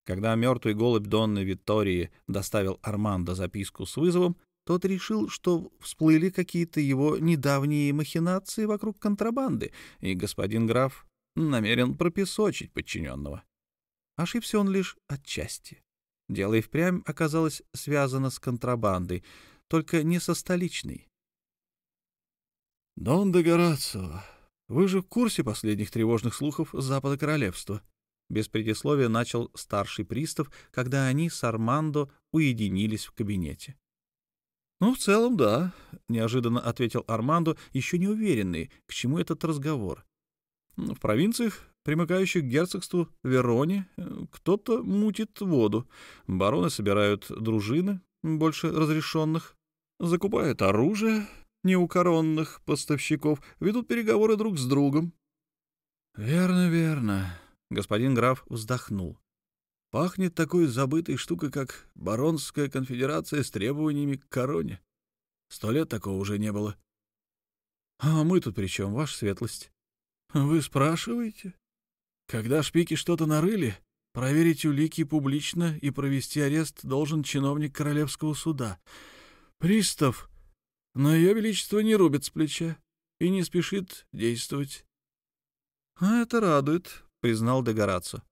Когда мертвый голубь Донны Виттории доставил Армандо записку с вызовом, тот решил, что всплыли какие-то его недавние махинации вокруг контрабанды, и господин граф намерен пропесочить подчиненного. Ошибся он лишь отчасти. Дело и впрямь оказалось связано с контрабандой, только не со столичной. — Дон де Горацио, вы же в курсе последних тревожных слухов запада королевства? Без предисловия начал старший пристав, когда они с Армандо уединились в кабинете. «Ну, в целом, да», — неожиданно ответил Армандо, еще не уверенный, к чему этот разговор. «В провинциях, примыкающих к герцогству Вероне, кто-то мутит воду. Бароны собирают дружины, больше разрешенных, закупают оружие неукоронных поставщиков, ведут переговоры друг с другом». «Верно, верно», Господин граф вздохнул. Пахнет такой забытой штукой, как Баронская конфедерация с требованиями к короне. Сто лет такого уже не было. А мы тут при чем, ваша светлость? Вы спрашиваете? Когда шпики что-то нарыли, проверить улики публично и провести арест должен чиновник королевского суда. Пристав, но ее величество не рубит с плеча и не спешит действовать. А это радует, признал Дегорацо.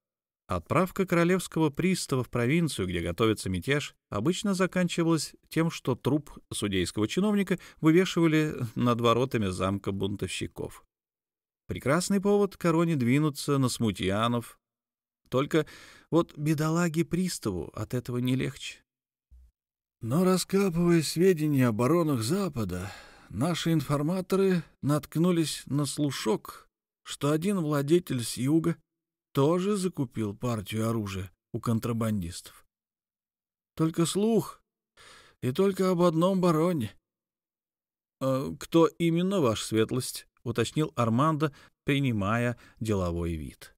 Отправка королевского пристава в провинцию, где готовится мятеж, обычно заканчивалась тем, что труп судейского чиновника вывешивали над воротами замка бунтовщиков. Прекрасный повод короне двинуться на смутьянов. Только вот бедолаги приставу от этого не легче. Но, раскапывая сведения о баронах Запада, наши информаторы наткнулись на слушок, что один владетель с юга тоже закупил партию оружия у контрабандистов. Только слух, и только об одном бароне. «А «Кто именно ваш светлость?» — уточнил Армандо, принимая деловой вид.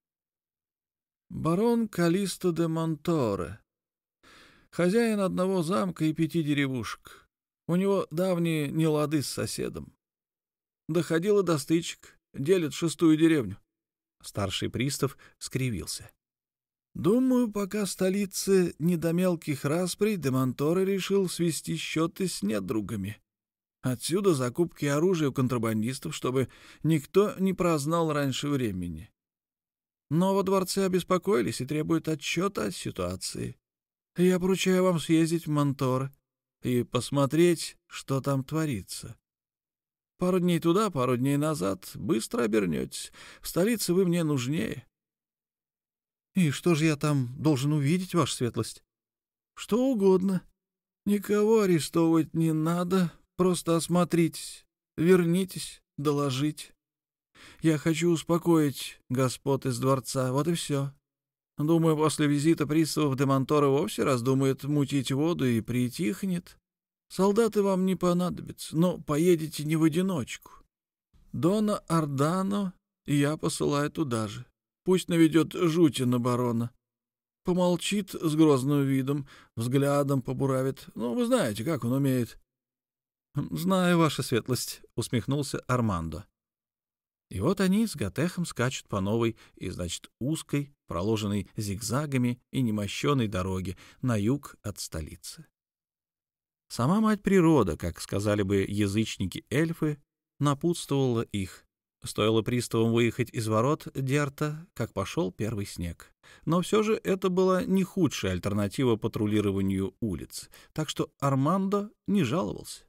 «Барон Калисто де Монторе, хозяин одного замка и пяти деревушек. У него давние нелады с соседом. Доходило до стычек, делит шестую деревню. Старший пристав скривился. «Думаю, пока столице не до мелких расприй, Демонтора решил свести счеты с недругами. Отсюда закупки оружия у контрабандистов, чтобы никто не прознал раньше времени. Но во дворце обеспокоились и требуют отчета о ситуации. Я поручаю вам съездить в Монторо и посмотреть, что там творится. Пару дней туда, пару дней назад, быстро обернетесь. В столице вы мне нужнее. — И что же я там должен увидеть, ваша светлость? — Что угодно. Никого арестовывать не надо, просто осмотритесь, вернитесь, доложить. Я хочу успокоить господ из дворца, вот и все. Думаю, после визита приставов Демонтора вовсе раздумает мутить воду и притихнет. Солдаты вам не понадобятся, но поедете не в одиночку. Дона Ордано я посылаю туда же. Пусть наведет жути на барона. Помолчит с грозным видом, взглядом побуравит. Ну, вы знаете, как он умеет. — Знаю, ваша светлость, — усмехнулся Армандо. И вот они с Готехом скачут по новой и, значит, узкой, проложенной зигзагами и немощенной дороге на юг от столицы. Сама мать природа, как сказали бы язычники-эльфы, напутствовала их. Стоило приставам выехать из ворот Дерта, как пошел первый снег. Но все же это была не худшая альтернатива патрулированию улиц, так что Армандо не жаловался.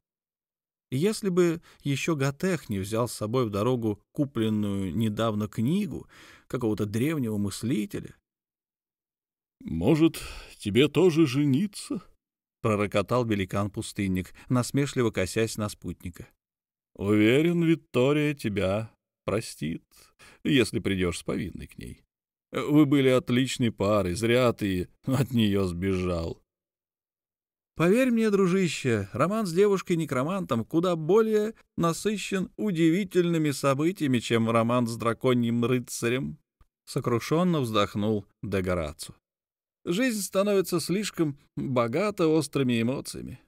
Если бы еще Готех не взял с собой в дорогу купленную недавно книгу какого-то древнего мыслителя... — Может, тебе тоже жениться? — пророкотал великан-пустынник, насмешливо косясь на спутника. — Уверен, Виктория тебя простит, если придешь с повинной к ней. Вы были отличной парой, зря ты от нее сбежал. Поверь мне, дружище, роман с девушкой-некромантом куда более насыщен удивительными событиями, чем роман с драконьим рыцарем. Сокрушенно вздохнул Дегорацу. Жизнь становится слишком богата острыми эмоциями.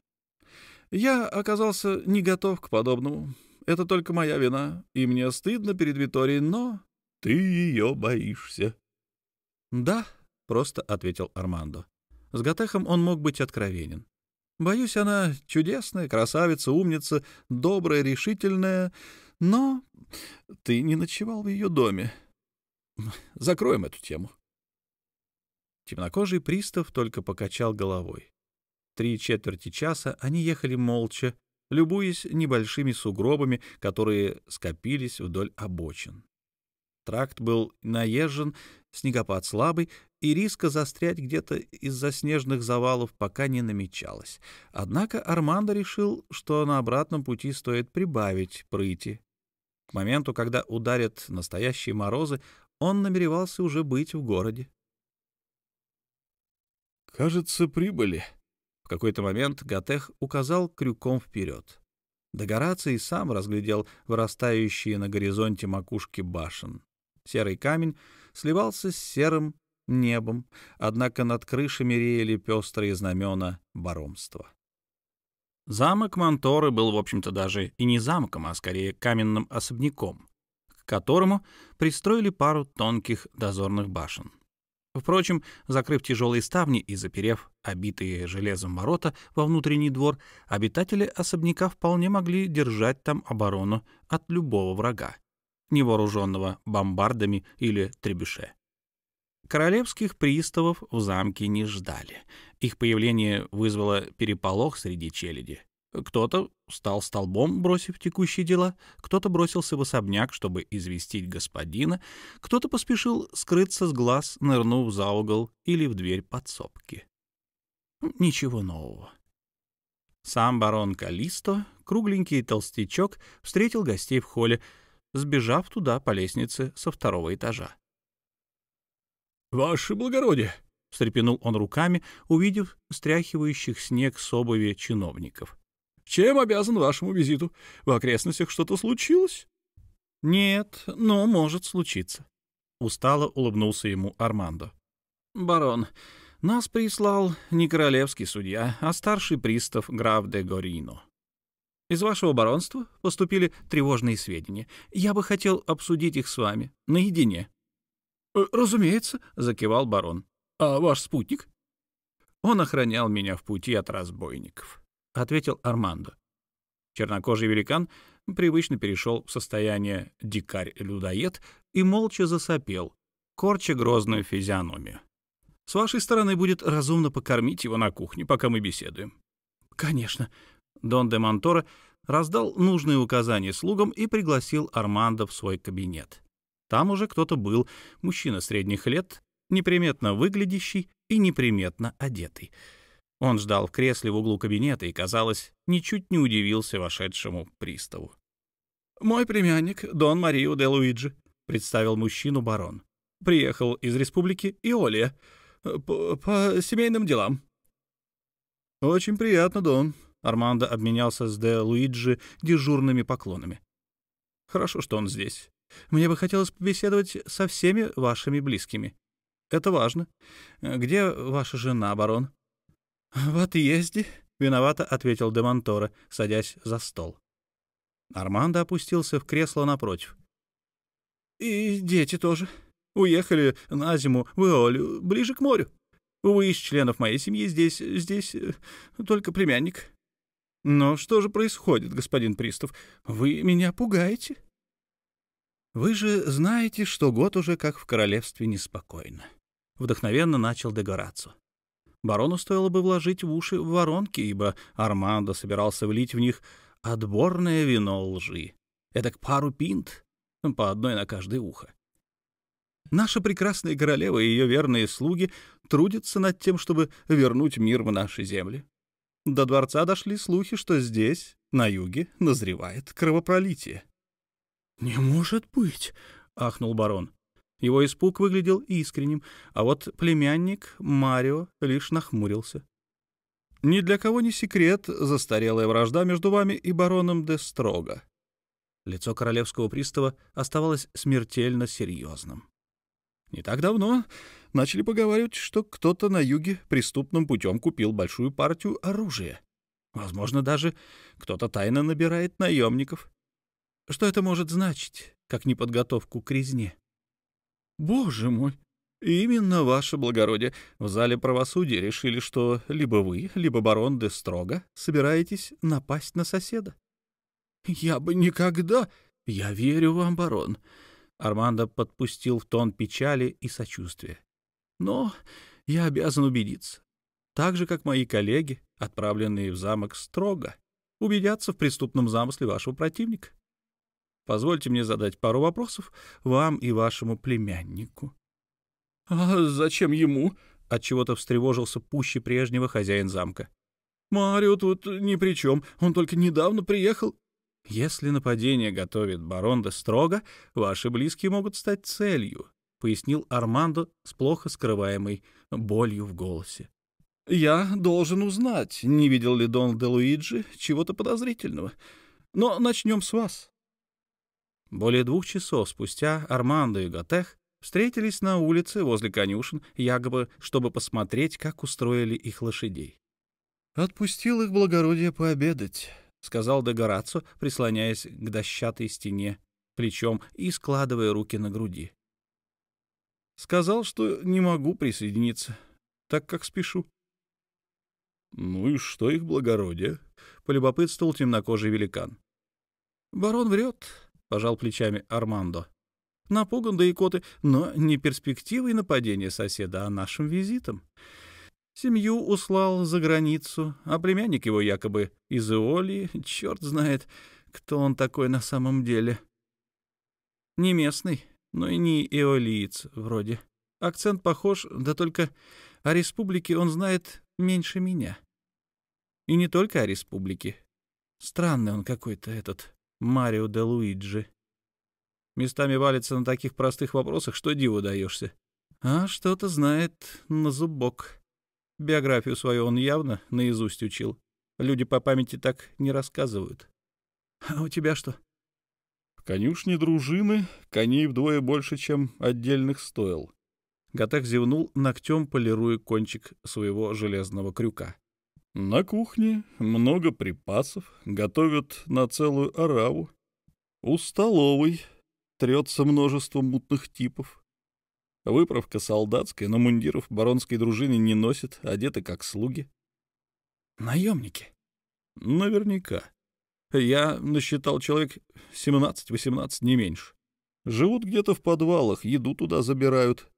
Я оказался не готов к подобному. Это только моя вина, и мне стыдно перед Виторией, но... Ты ее боишься. — Да, — просто ответил Армандо. С Готехом он мог быть откровенен. Боюсь, она чудесная, красавица, умница, добрая, решительная, но ты не ночевал в ее доме. Закроем эту тему. Темнокожий пристав только покачал головой. Три четверти часа они ехали молча, любуясь небольшими сугробами, которые скопились вдоль обочин. Тракт был наезжен, снегопад слабый, и риска застрять где-то из-за снежных завалов пока не намечалось. Однако Армандо решил, что на обратном пути стоит прибавить прыти. К моменту, когда ударят настоящие морозы, он намеревался уже быть в городе. «Кажется, прибыли». В какой-то момент Гатех указал крюком вперед. Догораций сам разглядел вырастающие на горизонте макушки башен. Серый камень сливался с серым небом, однако над крышами реяли пестрые знамена баромства. Замок Монторы был, в общем-то, даже и не замком, а скорее каменным особняком, к которому пристроили пару тонких дозорных башен. Впрочем, закрыв тяжелые ставни и заперев обитые железом ворота во внутренний двор, обитатели особняка вполне могли держать там оборону от любого врага невооруженного бомбардами или требюше. Королевских приставов в замке не ждали. Их появление вызвало переполох среди челяди. Кто-то стал столбом, бросив текущие дела, кто-то бросился в особняк, чтобы известить господина, кто-то поспешил скрыться с глаз, нырнув за угол или в дверь подсобки. Ничего нового. Сам барон Калисто, кругленький толстячок, встретил гостей в холле, сбежав туда по лестнице со второго этажа. «Ваше благородие!» — встрепенул он руками, увидев стряхивающих снег с обуви чиновников. «Чем обязан вашему визиту? В окрестностях что-то случилось?» «Нет, но может случиться», — устало улыбнулся ему Армандо. «Барон, нас прислал не королевский судья, а старший пристав граф де Горино. Из вашего баронства поступили тревожные сведения. Я бы хотел обсудить их с вами наедине». «Э, «Разумеется», — закивал барон. «А ваш спутник?» «Он охранял меня в пути от разбойников», — ответил Армандо. Чернокожий великан привычно перешел в состояние дикарь-людоед и молча засопел, корча грозную физиономию. «С вашей стороны будет разумно покормить его на кухне, пока мы беседуем. конечно». Дон де Монтора раздал нужные указания слугам и пригласил Армандо в свой кабинет. Там уже кто-то был, мужчина средних лет, неприметно выглядящий и неприметно одетый. Он ждал в кресле в углу кабинета и, казалось, ничуть не удивился вошедшему приставу. «Мой племянник, Дон Марио де Луиджи», — представил мужчину барон. «Приехал из республики Иолия по, по семейным делам». «Очень приятно, Дон», — Армандо обменялся с де Луиджи дежурными поклонами. «Хорошо, что он здесь. Мне бы хотелось побеседовать со всеми вашими близкими. Это важно. Где ваша жена, барон?» «В отъезде», — виновато ответил Демонтора, садясь за стол. Армандо опустился в кресло напротив. «И дети тоже. Уехали на зиму в Иолю, ближе к морю. Вы из членов моей семьи здесь, здесь э, только племянник. Но что же происходит, господин Пристав? Вы меня пугаете?» «Вы же знаете, что год уже как в королевстве неспокойно», — вдохновенно начал Дегорацо. Барону стоило бы вложить в уши воронки, ибо Армандо собирался влить в них отборное вино лжи. Это к пару пинт, по одной на каждое ухо. Наша прекрасная королева и ее верные слуги трудятся над тем, чтобы вернуть мир в наши земли. До дворца дошли слухи, что здесь, на юге, назревает кровопролитие. — Не может быть! — ахнул барон. Его испуг выглядел искренним, а вот племянник Марио лишь нахмурился. «Ни для кого не секрет застарелая вражда между вами и бароном де Строго». Лицо королевского пристава оставалось смертельно серьезным. Не так давно начали поговаривать, что кто-то на юге преступным путем купил большую партию оружия. Возможно, даже кто-то тайно набирает наемников. Что это может значить, как неподготовку к резне? Боже мой! Именно, ваше благородие, в зале правосудия решили, что либо вы, либо барон де Строго собираетесь напасть на соседа. Я бы никогда... Я верю вам, барон. Армандо подпустил в тон печали и сочувствия. Но я обязан убедиться. Так же, как мои коллеги, отправленные в замок Строго, убедятся в преступном замысле вашего противника. Позвольте мне задать пару вопросов вам и вашему племяннику. — А зачем ему? — отчего-то встревожился пуще прежнего хозяин замка. — Марио тут ни при чем, он только недавно приехал. — Если нападение готовит барон де Строго, ваши близкие могут стать целью, — пояснил Армандо с плохо скрываемой болью в голосе. — Я должен узнать, не видел ли Дон де Луиджи чего-то подозрительного. Но начнем с вас. Более двух часов спустя Армандо и Готех встретились на улице возле конюшен, якобы, чтобы посмотреть, как устроили их лошадей. «Отпустил их благородие пообедать», — сказал Дегорацо, прислоняясь к дощатой стене плечом и складывая руки на груди. «Сказал, что не могу присоединиться, так как спешу». «Ну и что их благородие?» — полюбопытствовал темнокожий великан. «Барон врет», — пожал плечами Армандо. Напуган до икоты, но не перспективой нападения соседа, а нашим визитом. Семью услал за границу, а племянник его якобы из Иолии, черт знает, кто он такой на самом деле. Не местный, но и не иолиец вроде. Акцент похож, да только о республике он знает меньше меня. И не только о республике. Странный он какой-то этот Марио де Луиджи. Местами валится на таких простых вопросах, что диву даешься. А что-то знает на зубок. Биографию свою он явно наизусть учил. Люди по памяти так не рассказывают. А у тебя что? В конюшне дружины коней вдвое больше, чем отдельных стоил. Гатек зевнул, ногтем полируя кончик своего железного крюка. На кухне много припасов, готовят на целую ораву. У столовой трется множество мутных типов. Выправка солдатская, но мундиров баронской дружины не носят, одеты как слуги. Наемники? Наверняка. Я насчитал человек 17-18, не меньше. Живут где-то в подвалах, еду туда забирают.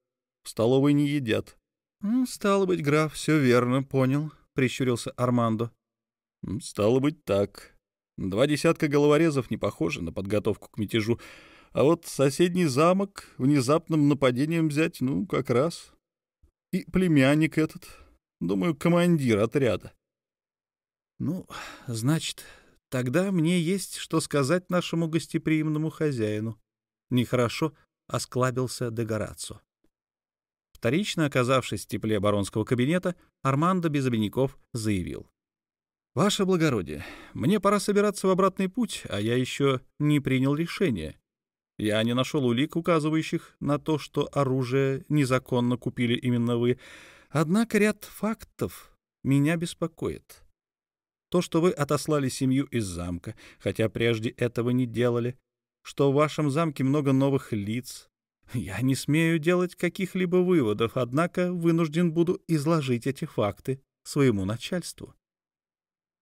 В столовой не едят. — Стало быть, граф, все верно, понял, — прищурился Армандо. Стало быть, так. Два десятка головорезов не похожи на подготовку к мятежу, а вот соседний замок внезапным нападением взять, ну, как раз. И племянник этот, думаю, командир отряда. Ну, значит, тогда мне есть что сказать нашему гостеприимному хозяину. Нехорошо осклабился Дегорацо. Вторично оказавшись в тепле баронского кабинета, Армандо без обиняков заявил. «Ваше благородие, мне пора собираться в обратный путь, а я еще не принял решение. Я не нашел улик, указывающих на то, что оружие незаконно купили именно вы. Однако ряд фактов меня беспокоит. То, что вы отослали семью из замка, хотя прежде этого не делали, что в вашем замке много новых лиц, я не смею делать каких-либо выводов, однако вынужден буду изложить эти факты своему начальству.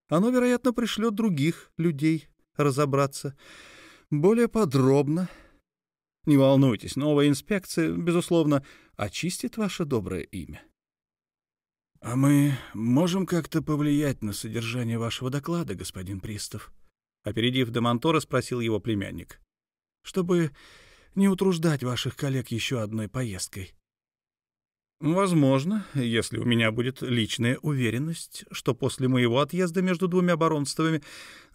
Оно, вероятно, пришлет других людей разобраться более подробно. Не волнуйтесь, новая инспекция, безусловно, очистит ваше доброе имя. — А мы можем как-то повлиять на содержание вашего доклада, господин Пристав? — опередив Демонтора, спросил его племянник. — Чтобы не утруждать ваших коллег еще одной поездкой. Возможно, если у меня будет личная уверенность, что после моего отъезда между двумя баронствами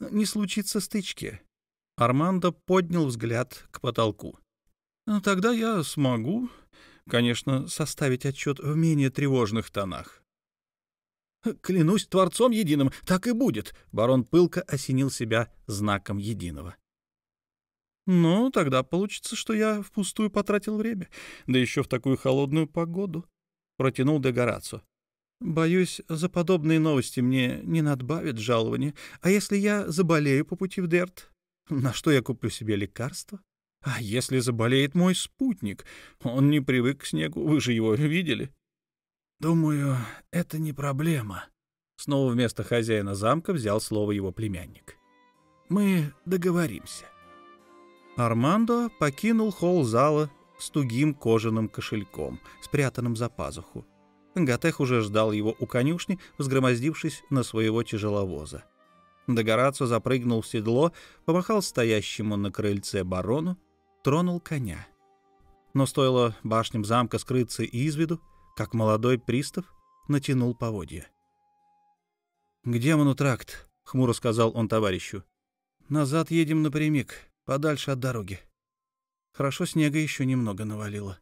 не случится стычки. Армандо поднял взгляд к потолку. Ну, тогда я смогу, конечно, составить отчет в менее тревожных тонах. Клянусь Творцом Единым, так и будет. Барон пылко осенил себя знаком Единого. Ну, тогда получится, что я впустую потратил время, да еще в такую холодную погоду, — протянул Дегорацо. Боюсь, за подобные новости мне не надбавит жалование. А если я заболею по пути в Дерт, на что я куплю себе лекарство? А если заболеет мой спутник? Он не привык к снегу, вы же его видели. Думаю, это не проблема. Снова вместо хозяина замка взял слово его племянник. Мы договоримся. Армандо покинул холл зала с тугим кожаным кошельком, спрятанным за пазуху. Гатех уже ждал его у конюшни, взгромоздившись на своего тяжеловоза. Догорацо запрыгнул в седло, помахал стоящему на крыльце барону, тронул коня. Но стоило башням замка скрыться из виду, как молодой пристав натянул поводья. — К демону хмуро сказал он товарищу. — Назад едем напрямик подальше от дороги. Хорошо, снега еще немного навалило.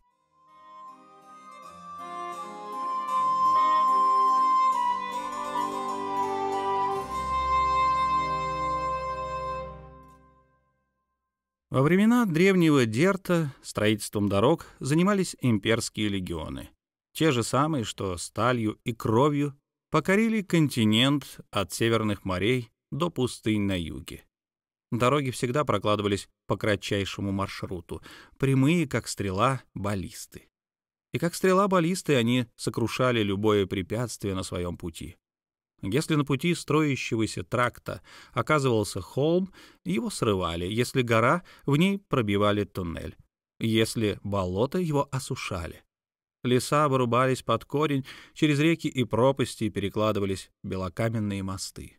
Во времена древнего Дерта строительством дорог занимались имперские легионы. Те же самые, что сталью и кровью покорили континент от северных морей до пустынь на юге. Дороги всегда прокладывались по кратчайшему маршруту, прямые, как стрела, баллисты. И как стрела баллисты они сокрушали любое препятствие на своем пути. Если на пути строящегося тракта оказывался холм, его срывали, если гора, в ней пробивали туннель, если болото, его осушали. Леса вырубались под корень, через реки и пропасти перекладывались белокаменные мосты.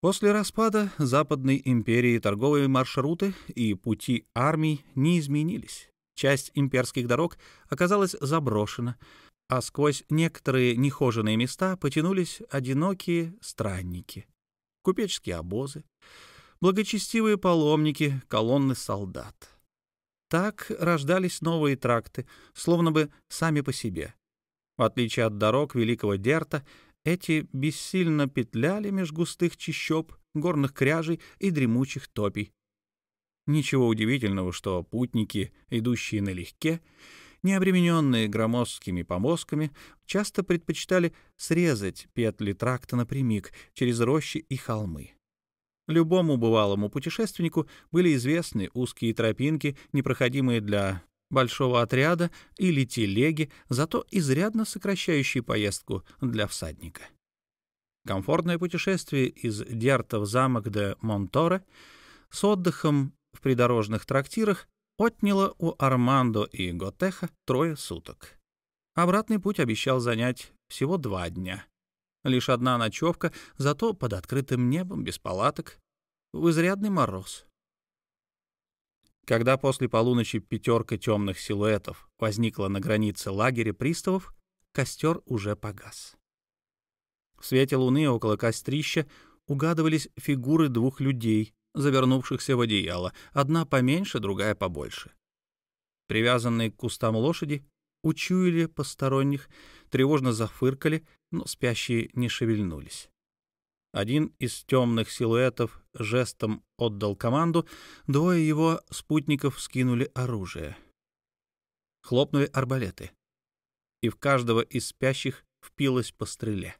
После распада Западной империи торговые маршруты и пути армий не изменились. Часть имперских дорог оказалась заброшена, а сквозь некоторые нехоженные места потянулись одинокие странники, купеческие обозы, благочестивые паломники, колонны солдат. Так рождались новые тракты, словно бы сами по себе. В отличие от дорог Великого Дерта, эти бессильно петляли меж густых чащоб, горных кряжей и дремучих топий. Ничего удивительного, что путники, идущие налегке, не обремененные громоздкими помозками, часто предпочитали срезать петли тракта напрямик через рощи и холмы. Любому бывалому путешественнику были известны узкие тропинки, непроходимые для большого отряда или телеги, зато изрядно сокращающие поездку для всадника. Комфортное путешествие из Дерта в замок де Монторе с отдыхом в придорожных трактирах отняло у Армандо и Готеха трое суток. Обратный путь обещал занять всего два дня. Лишь одна ночевка, зато под открытым небом, без палаток, в изрядный мороз. Когда после полуночи пятерка темных силуэтов возникла на границе лагеря приставов, костер уже погас. В свете луны около кострища угадывались фигуры двух людей, завернувшихся в одеяло, одна поменьше, другая побольше. Привязанные к кустам лошади учуяли посторонних, тревожно зафыркали, но спящие не шевельнулись. Один из темных силуэтов жестом отдал команду, двое его спутников скинули оружие. Хлопнули арбалеты, и в каждого из спящих впилось по стреле.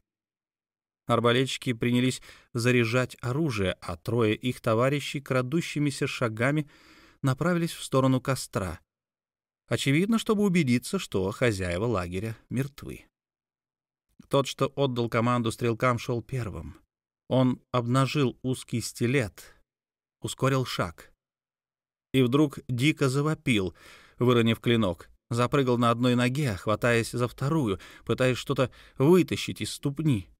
Арбалетчики принялись заряжать оружие, а трое их товарищей, крадущимися шагами, направились в сторону костра. Очевидно, чтобы убедиться, что хозяева лагеря мертвы. Тот, что отдал команду стрелкам, шел первым. Он обнажил узкий стилет, ускорил шаг. И вдруг дико завопил, выронив клинок. Запрыгал на одной ноге, хватаясь за вторую, пытаясь что-то вытащить из ступни.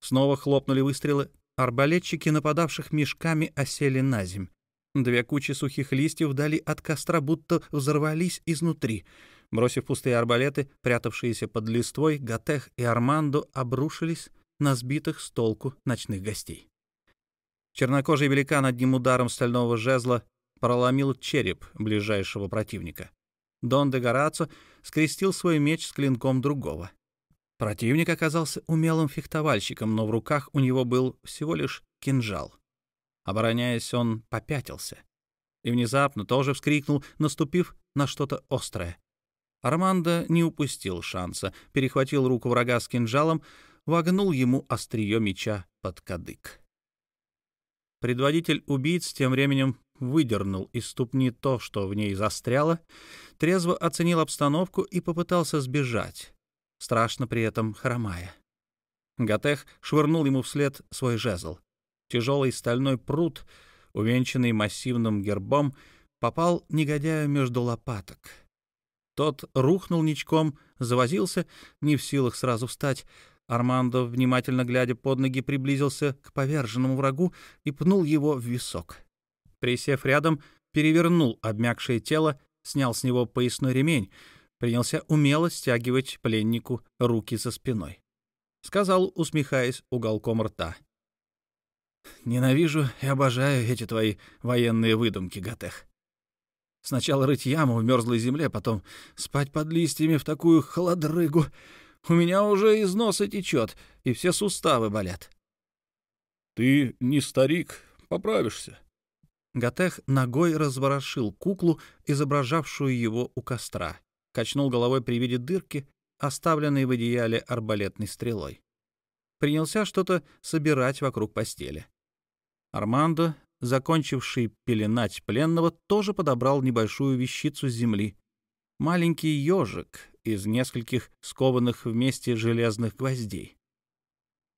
Снова хлопнули выстрелы. Арбалетчики, нападавших мешками, осели на земь. Две кучи сухих листьев вдали от костра будто взорвались изнутри. Бросив пустые арбалеты, прятавшиеся под листвой, Гатех и Армандо обрушились на сбитых с толку ночных гостей. Чернокожий великан одним ударом стального жезла проломил череп ближайшего противника. Дон де Горацо скрестил свой меч с клинком другого. Противник оказался умелым фехтовальщиком, но в руках у него был всего лишь кинжал. Обороняясь, он попятился. И внезапно тоже вскрикнул, наступив на что-то острое. Армандо не упустил шанса, перехватил руку врага с кинжалом, вогнул ему острие меча под кадык. Предводитель убийц тем временем выдернул из ступни то, что в ней застряло, трезво оценил обстановку и попытался сбежать страшно при этом хромая. Гатех швырнул ему вслед свой жезл. Тяжелый стальной пруд, увенчанный массивным гербом, попал негодяю между лопаток. Тот рухнул ничком, завозился, не в силах сразу встать. Армандо, внимательно глядя под ноги, приблизился к поверженному врагу и пнул его в висок. Присев рядом, перевернул обмякшее тело, снял с него поясной ремень — принялся умело стягивать пленнику руки за спиной. Сказал, усмехаясь уголком рта. «Ненавижу и обожаю эти твои военные выдумки, Гатех. Сначала рыть яму в мерзлой земле, потом спать под листьями в такую холодрыгу. У меня уже из носа течет, и все суставы болят». «Ты не старик, поправишься». Гатех ногой разворошил куклу, изображавшую его у костра, качнул головой при виде дырки, оставленной в одеяле арбалетной стрелой. Принялся что-то собирать вокруг постели. Армандо, закончивший пеленать пленного, тоже подобрал небольшую вещицу с земли. Маленький ежик из нескольких скованных вместе железных гвоздей.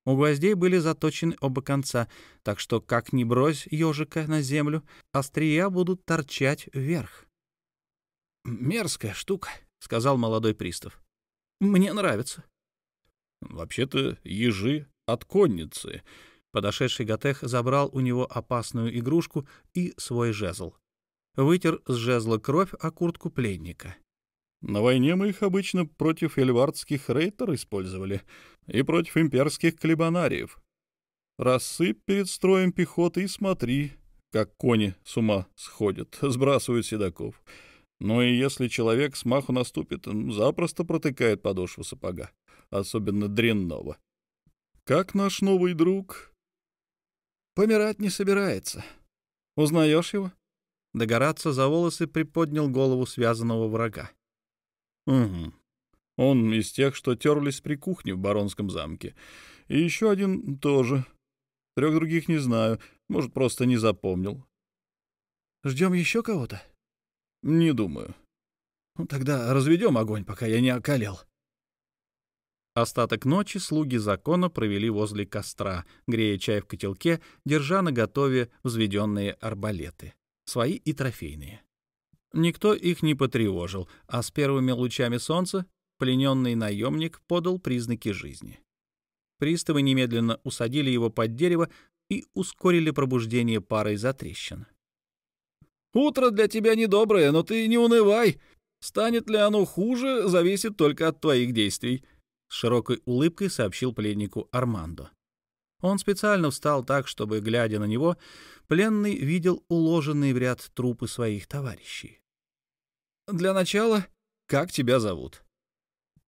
У гвоздей были заточены оба конца, так что, как ни брось ежика на землю, острия будут торчать вверх. «Мерзкая штука», — сказал молодой пристав. «Мне нравится». «Вообще-то ежи от конницы». Подошедший Готех забрал у него опасную игрушку и свой жезл. Вытер с жезла кровь о куртку пленника. «На войне мы их обычно против эльвардских рейтер использовали и против имперских клебанариев. Рассыпь перед строем пехоты и смотри, как кони с ума сходят, сбрасывают седаков. Ну и если человек с маху наступит, запросто протыкает подошву сапога, особенно дрянного. Как наш новый друг? Помирать не собирается. Узнаешь его? Догораться за волосы приподнял голову связанного врага. Угу. Он из тех, что терлись при кухне в Баронском замке. И еще один тоже. Трех других не знаю. Может, просто не запомнил. Ждем еще кого-то? Не думаю. Ну, тогда разведем огонь, пока я не околел. Остаток ночи слуги закона провели возле костра, грея чай в котелке, держа на готове взведенные арбалеты, свои и трофейные. Никто их не потревожил, а с первыми лучами солнца плененный наемник подал признаки жизни. Приставы немедленно усадили его под дерево и ускорили пробуждение парой затрещин. «Утро для тебя недоброе, но ты не унывай. Станет ли оно хуже, зависит только от твоих действий», — с широкой улыбкой сообщил пленнику Армандо. Он специально встал так, чтобы, глядя на него, пленный видел уложенные в ряд трупы своих товарищей. «Для начала, как тебя зовут?»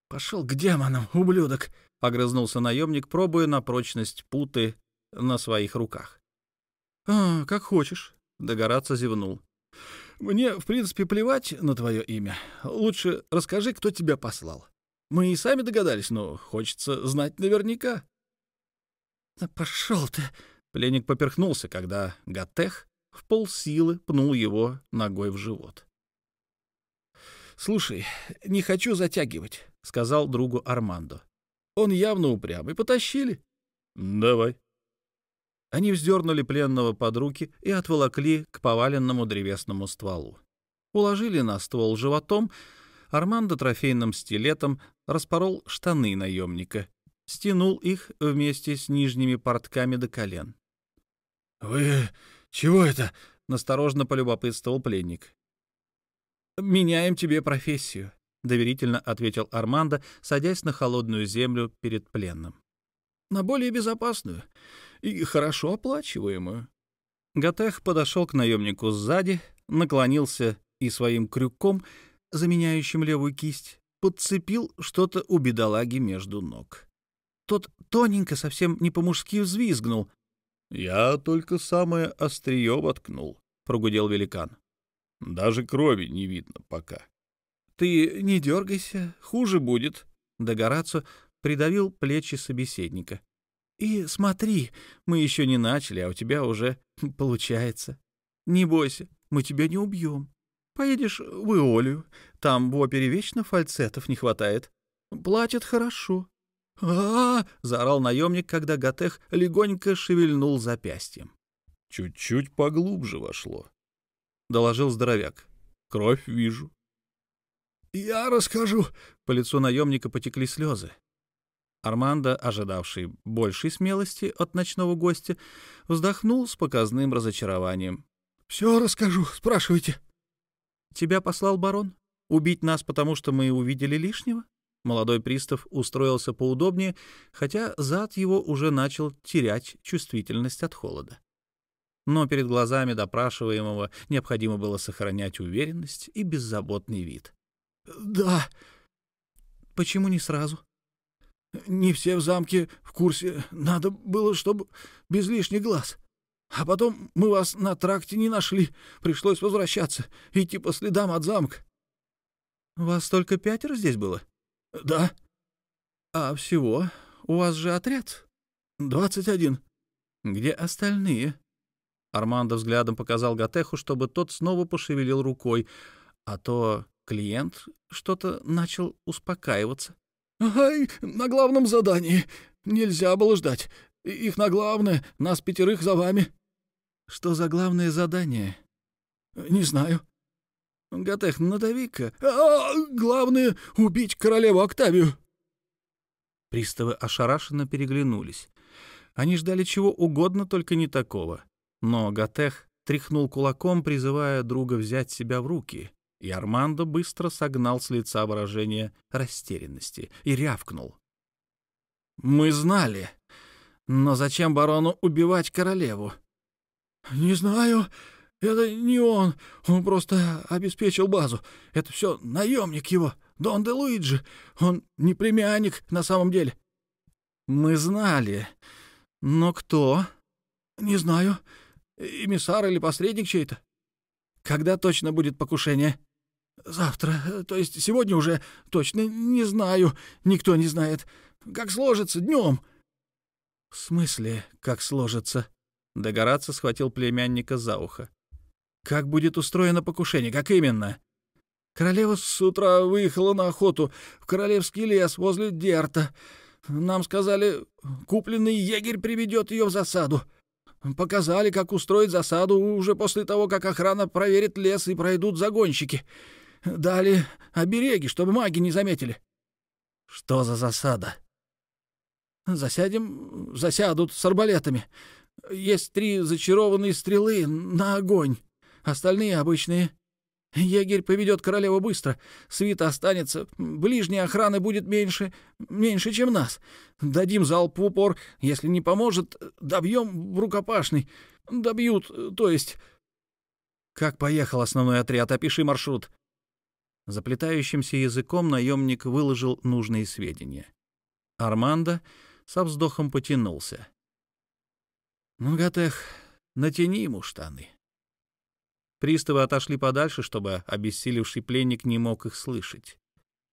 «Пошел к демонам, ублюдок!» — огрызнулся наемник, пробуя на прочность путы на своих руках. «А, как хочешь», — Догораться зевнул. «Мне, в принципе, плевать на твое имя. Лучше расскажи, кто тебя послал. Мы и сами догадались, но хочется знать наверняка». «Да пошел ты!» — пленник поперхнулся, когда Гатех в полсилы пнул его ногой в живот. «Слушай, не хочу затягивать», — сказал другу Армандо. «Он явно упрямый. Потащили?» «Давай». Они вздернули пленного под руки и отволокли к поваленному древесному стволу. Уложили на ствол животом, Армандо трофейным стилетом распорол штаны наемника стянул их вместе с нижними портками до колен. «Вы чего это?» — насторожно полюбопытствовал пленник. «Меняем тебе профессию», — доверительно ответил Армандо, садясь на холодную землю перед пленным. «На более безопасную и хорошо оплачиваемую». Гатех подошел к наемнику сзади, наклонился и своим крюком, заменяющим левую кисть, подцепил что-то у бедолаги между ног. Тот тоненько, совсем не по-мужски взвизгнул. — Я только самое острие воткнул, — прогудел великан. — Даже крови не видно пока. — Ты не дергайся, хуже будет. Догорацу придавил плечи собеседника. — И смотри, мы еще не начали, а у тебя уже получается. Не бойся, мы тебя не убьем. Поедешь в Иолию, там в опере вечно фальцетов не хватает. Платят хорошо а, заорал наемник, когда Гатех легонько шевельнул запястьем. «Чуть-чуть поглубже вошло», — доложил здоровяк. «Кровь вижу». «Я расскажу». По лицу наемника потекли слезы. Армандо, ожидавший большей смелости от ночного гостя, вздохнул с показным разочарованием. «Все расскажу, спрашивайте». «Тебя послал барон? Убить нас, потому что мы увидели лишнего?» Молодой пристав устроился поудобнее, хотя зад его уже начал терять чувствительность от холода. Но перед глазами допрашиваемого необходимо было сохранять уверенность и беззаботный вид. «Да». «Почему не сразу?» «Не все в замке в курсе. Надо было, чтобы без лишних глаз. А потом мы вас на тракте не нашли. Пришлось возвращаться, идти по следам от замка». «Вас только пятеро здесь было?» «Да». «А всего? У вас же отряд?» «Двадцать один». «Где остальные?» Армандо взглядом показал Гатеху, чтобы тот снова пошевелил рукой, а то клиент что-то начал успокаиваться. «Ай, на главном задании. Нельзя было ждать. Их на главное, нас пятерых за вами». «Что за главное задание?» «Не знаю». Гатех, надави-ка. А, главное — убить королеву Октавию. Приставы ошарашенно переглянулись. Они ждали чего угодно, только не такого. Но Гатех тряхнул кулаком, призывая друга взять себя в руки, и Армандо быстро согнал с лица выражение растерянности и рявкнул. «Мы знали. Но зачем барону убивать королеву?» «Не знаю. Это не он. Он просто обеспечил базу. Это все наемник его, Дон де Луиджи. Он не племянник на самом деле. Мы знали. Но кто? Не знаю. Эмиссар или посредник чей-то. Когда точно будет покушение? Завтра, то есть сегодня уже точно не знаю. Никто не знает. Как сложится днем. В смысле, как сложится? Догораться схватил племянника за ухо. Как будет устроено покушение? Как именно? Королева с утра выехала на охоту в королевский лес возле Дерта. Нам сказали, купленный егерь приведет ее в засаду. Показали, как устроить засаду уже после того, как охрана проверит лес и пройдут загонщики. Дали обереги, чтобы маги не заметили. Что за засада? Засядем, засядут с арбалетами. Есть три зачарованные стрелы на огонь, остальные обычные. Егерь поведет королеву быстро, свита останется, ближней охраны будет меньше, меньше, чем нас. Дадим залп в упор, если не поможет, добьем в рукопашный. Добьют, то есть... Как поехал основной отряд? Опиши маршрут. Заплетающимся языком наемник выложил нужные сведения. Армандо со вздохом потянулся. «Ну, Гатех, натяни ему штаны». Приставы отошли подальше, чтобы обессилевший пленник не мог их слышать.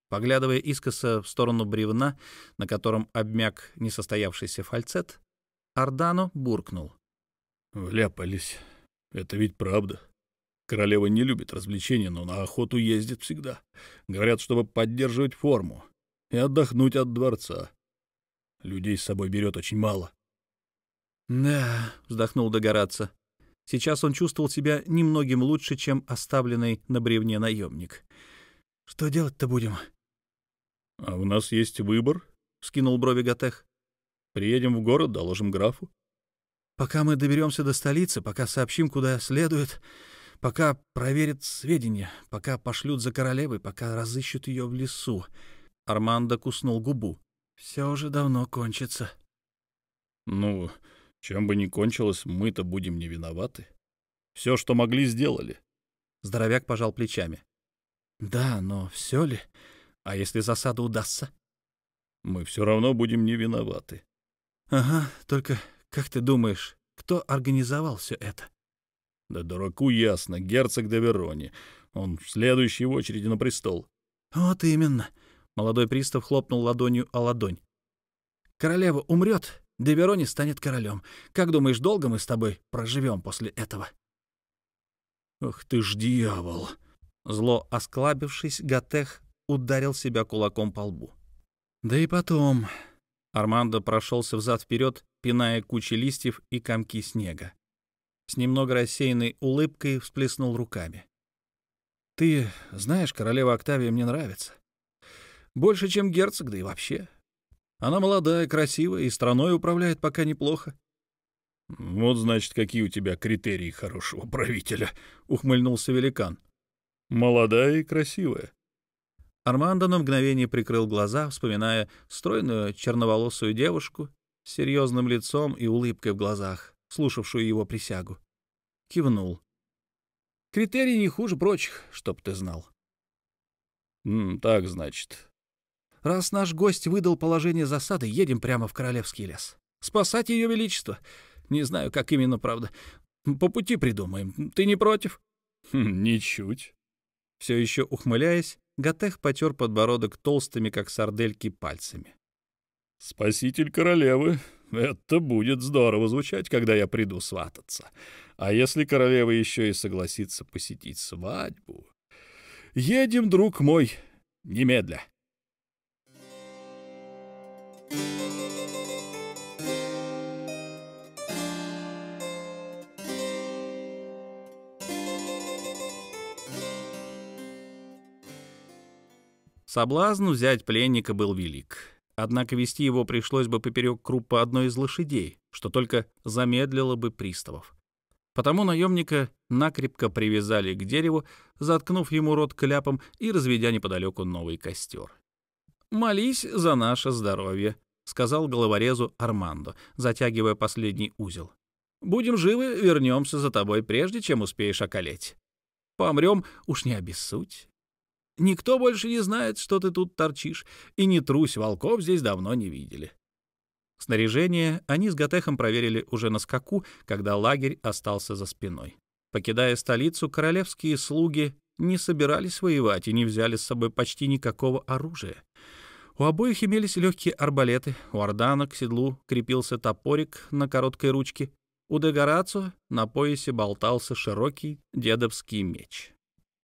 Поглядывая искоса в сторону бревна, на котором обмяк несостоявшийся фальцет, Ардано буркнул. «Вляпались. Это ведь правда. Королева не любит развлечения, но на охоту ездит всегда. Говорят, чтобы поддерживать форму и отдохнуть от дворца. Людей с собой берет очень мало». «Да», — вздохнул Догораться. Сейчас он чувствовал себя немногим лучше, чем оставленный на бревне наемник. «Что делать-то будем?» «А у нас есть выбор», — скинул брови Готех. «Приедем в город, доложим графу». «Пока мы доберемся до столицы, пока сообщим, куда следует, пока проверят сведения, пока пошлют за королевой, пока разыщут ее в лесу». Армандо куснул губу. «Все уже давно кончится». «Ну, чем бы ни кончилось, мы-то будем не виноваты. Все, что могли, сделали. Здоровяк пожал плечами. Да, но все ли? А если засада удастся? Мы все равно будем не виноваты. Ага, только как ты думаешь, кто организовал все это? Да дураку ясно, герцог де Верони. Он в следующей очереди на престол. Вот именно. Молодой пристав хлопнул ладонью о ладонь. Королева умрет, Деверони станет королем. Как думаешь, долго мы с тобой проживем после этого?» «Ах ты ж дьявол!» Зло осклабившись, Гатех ударил себя кулаком по лбу. «Да и потом...» Армандо прошелся взад-вперед, пиная кучи листьев и комки снега. С немного рассеянной улыбкой всплеснул руками. «Ты знаешь, королева Октавия мне нравится. Больше, чем герцог, да и вообще. Она молодая, красивая и страной управляет пока неплохо. — Вот, значит, какие у тебя критерии хорошего правителя, — ухмыльнулся великан. — Молодая и красивая. Армандо на мгновение прикрыл глаза, вспоминая стройную черноволосую девушку с серьезным лицом и улыбкой в глазах, слушавшую его присягу. Кивнул. Критерий не хуже прочих, чтоб ты знал. — Так, значит, Раз наш гость выдал положение засады, едем прямо в Королевский лес. Спасать ее величество. Не знаю, как именно, правда. По пути придумаем. Ты не против? Хм, ничуть. Все еще ухмыляясь, Гатех потер подбородок толстыми, как сардельки, пальцами. «Спаситель королевы, это будет здорово звучать, когда я приду свататься. А если королева еще и согласится посетить свадьбу? Едем, друг мой, немедля». Соблазн взять пленника был велик. Однако вести его пришлось бы поперек крупа одной из лошадей, что только замедлило бы приставов. Потому наемника накрепко привязали к дереву, заткнув ему рот кляпом и разведя неподалеку новый костер. «Молись за наше здоровье», — сказал головорезу Армандо, затягивая последний узел. «Будем живы, вернемся за тобой, прежде чем успеешь околеть. Помрем, уж не обессудь. Никто больше не знает, что ты тут торчишь, и не трусь, волков здесь давно не видели. Снаряжение они с Готехом проверили уже на скаку, когда лагерь остался за спиной. Покидая столицу, королевские слуги не собирались воевать и не взяли с собой почти никакого оружия. У обоих имелись легкие арбалеты, у Ордана к седлу крепился топорик на короткой ручке, у Дегорацо на поясе болтался широкий дедовский меч.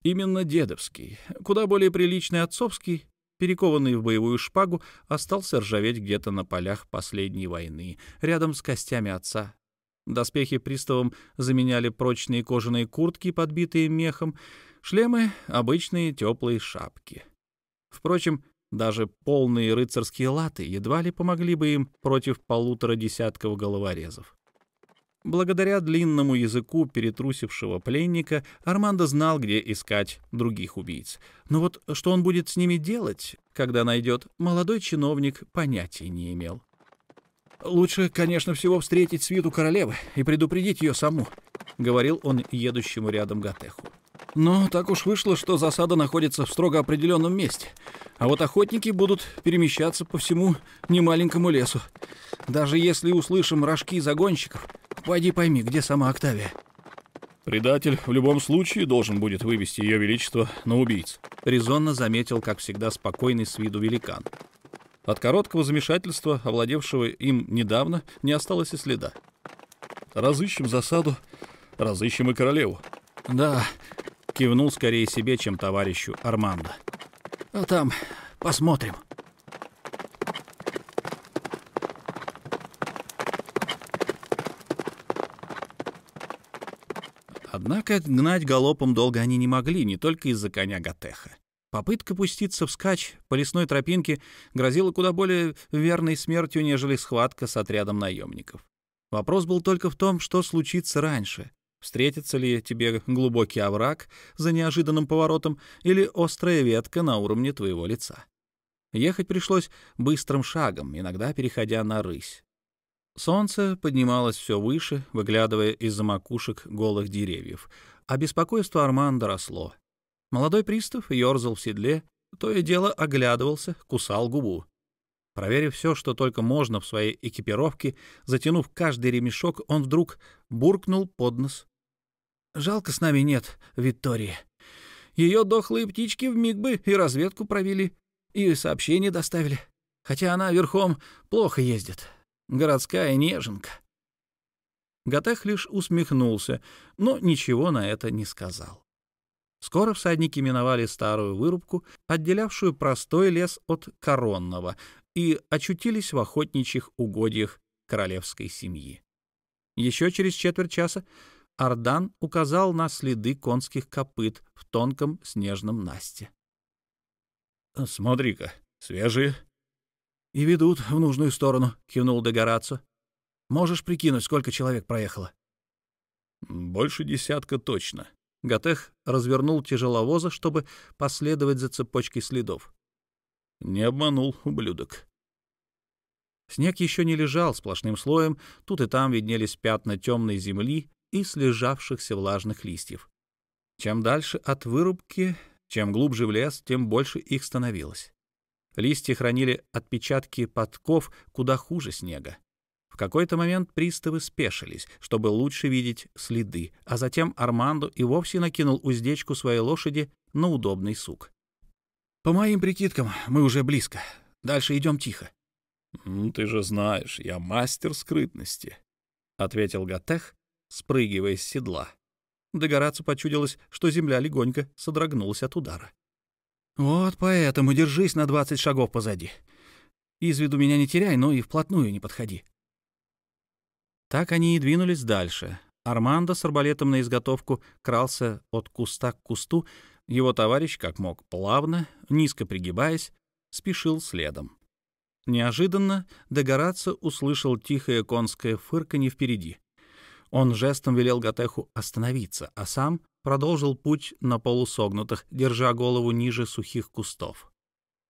Именно дедовский, куда более приличный отцовский, перекованный в боевую шпагу, остался ржаветь где-то на полях последней войны, рядом с костями отца. Доспехи приставам заменяли прочные кожаные куртки, подбитые мехом, шлемы — обычные теплые шапки. Впрочем, Даже полные рыцарские латы едва ли помогли бы им против полутора десятков головорезов. Благодаря длинному языку перетрусившего пленника Армандо знал, где искать других убийц. Но вот что он будет с ними делать, когда найдет, молодой чиновник понятия не имел. «Лучше, конечно, всего встретить свиту королевы и предупредить ее саму», — говорил он едущему рядом Гатеху. «Но так уж вышло, что засада находится в строго определенном месте, а вот охотники будут перемещаться по всему немаленькому лесу. Даже если услышим рожки загонщиков, Пойди пойми, где сама Октавия. Предатель в любом случае должен будет вывести ее величество на убийц. Резонно заметил, как всегда, спокойный с виду великан. От короткого замешательства, овладевшего им недавно, не осталось и следа. Разыщем засаду, разыщем и королеву. Да, кивнул скорее себе, чем товарищу Армандо. А там посмотрим. Однако гнать галопом долго они не могли, не только из-за коня Гатеха. Попытка пуститься вскачь по лесной тропинке грозила куда более верной смертью, нежели схватка с отрядом наемников. Вопрос был только в том, что случится раньше. Встретится ли тебе глубокий овраг за неожиданным поворотом или острая ветка на уровне твоего лица. Ехать пришлось быстрым шагом, иногда переходя на рысь. Солнце поднималось все выше, выглядывая из-за макушек голых деревьев, а беспокойство Арманда росло. Молодой пристав ерзал в седле, то и дело оглядывался, кусал губу. Проверив все, что только можно в своей экипировке, затянув каждый ремешок, он вдруг буркнул под нос. «Жалко с нами нет Виктории. Ее дохлые птички вмиг бы и разведку провели, и сообщение доставили. Хотя она верхом плохо ездит. Городская неженка. Гатех лишь усмехнулся, но ничего на это не сказал. Скоро всадники миновали старую вырубку, отделявшую простой лес от коронного, и очутились в охотничьих угодьях королевской семьи. Еще через четверть часа Ардан указал на следы конских копыт в тонком снежном насте. «Смотри-ка, свежие», «И ведут в нужную сторону», — кивнул Дегорацо. «Можешь прикинуть, сколько человек проехало?» «Больше десятка точно». Гатех развернул тяжеловоза, чтобы последовать за цепочкой следов. Не обманул, ублюдок. Снег еще не лежал сплошным слоем, тут и там виднелись пятна темной земли и слежавшихся влажных листьев. Чем дальше от вырубки, чем глубже в лес, тем больше их становилось. Листья хранили отпечатки подков куда хуже снега. В какой-то момент приставы спешились, чтобы лучше видеть следы, а затем Армандо и вовсе накинул уздечку своей лошади на удобный сук. «По моим прикидкам, мы уже близко. Дальше идем тихо». «Ты же знаешь, я мастер скрытности», — ответил Гатех, спрыгивая с седла. Догораться почудилось, что земля легонько содрогнулась от удара. Вот поэтому держись на двадцать шагов позади. Из виду меня не теряй, но и вплотную не подходи. Так они и двинулись дальше. Армандо с арбалетом на изготовку крался от куста к кусту, его товарищ, как мог, плавно, низко пригибаясь, спешил следом. Неожиданно Дегорацо услышал тихое конское фырканье впереди. Он жестом велел Гатеху остановиться, а сам продолжил путь на полусогнутых, держа голову ниже сухих кустов.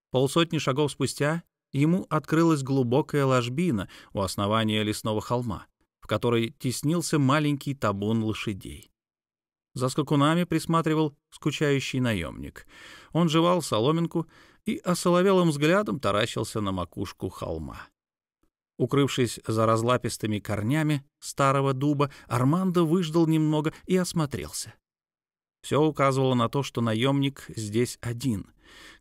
Полсотни шагов спустя ему открылась глубокая ложбина у основания лесного холма, в которой теснился маленький табун лошадей. За скакунами присматривал скучающий наемник. Он жевал соломинку и осоловелым взглядом таращился на макушку холма. Укрывшись за разлапистыми корнями старого дуба, Армандо выждал немного и осмотрелся. Все указывало на то, что наемник здесь один.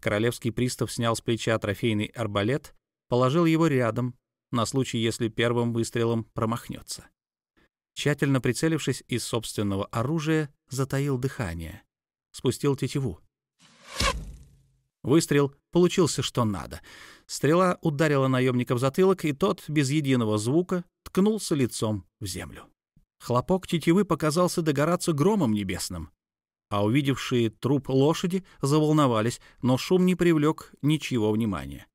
Королевский пристав снял с плеча трофейный арбалет, положил его рядом, на случай, если первым выстрелом промахнется. Тщательно прицелившись из собственного оружия, затаил дыхание. Спустил тетиву. Выстрел получился что надо. Стрела ударила наемника в затылок, и тот, без единого звука, ткнулся лицом в землю. Хлопок тетивы показался догораться громом небесным. а увидевшие труп лошади заволновались, но шум не привлек ничего внимания.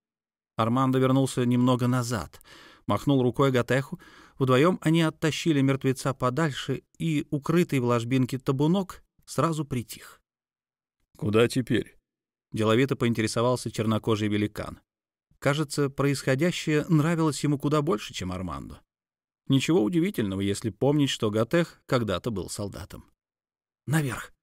Армандо вернулся немного назад, махнул рукой Гатеху. Вдвоем они оттащили мертвеца подальше, и укрытый в ложбинке табунок сразу притих. «Куда теперь?» — деловито поинтересовался чернокожий великан. Кажется, происходящее нравилось ему куда больше, чем Армандо. Ничего удивительного, если помнить, что Гатех когда-то был солдатом. «Наверх!»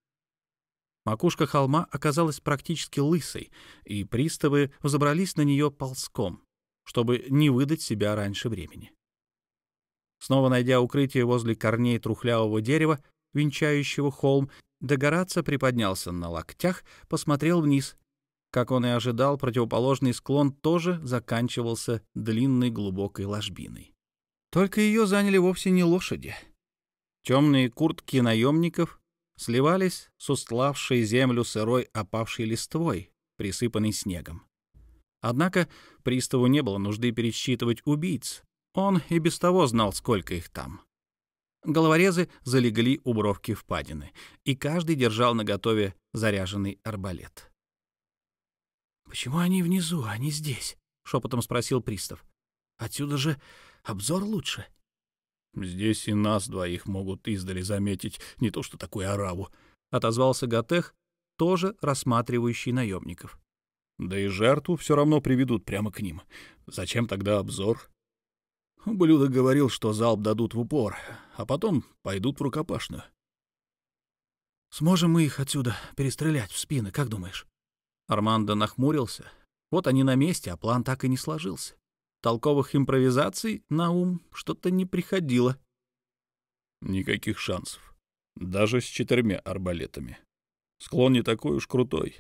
Макушка холма оказалась практически лысой, и приставы взобрались на нее ползком, чтобы не выдать себя раньше времени. Снова найдя укрытие возле корней трухлявого дерева, венчающего холм, Догораться приподнялся на локтях, посмотрел вниз. Как он и ожидал, противоположный склон тоже заканчивался длинной глубокой ложбиной. Только ее заняли вовсе не лошади. Темные куртки наемников сливались с устлавшей землю сырой опавшей листвой, присыпанной снегом. Однако приставу не было нужды пересчитывать убийц. Он и без того знал, сколько их там. Головорезы залегли у бровки впадины, и каждый держал наготове заряженный арбалет. «Почему они внизу, а не здесь?» — шепотом спросил пристав. «Отсюда же обзор лучше». «Здесь и нас двоих могут издали заметить, не то что такую ораву», — отозвался Гатех, тоже рассматривающий наемников. «Да и жертву все равно приведут прямо к ним. Зачем тогда обзор?» Блюдо говорил, что залп дадут в упор, а потом пойдут в рукопашную. «Сможем мы их отсюда перестрелять в спины, как думаешь?» Армандо нахмурился. Вот они на месте, а план так и не сложился толковых импровизаций на ум что-то не приходило. Никаких шансов. Даже с четырьмя арбалетами. Склон не такой уж крутой.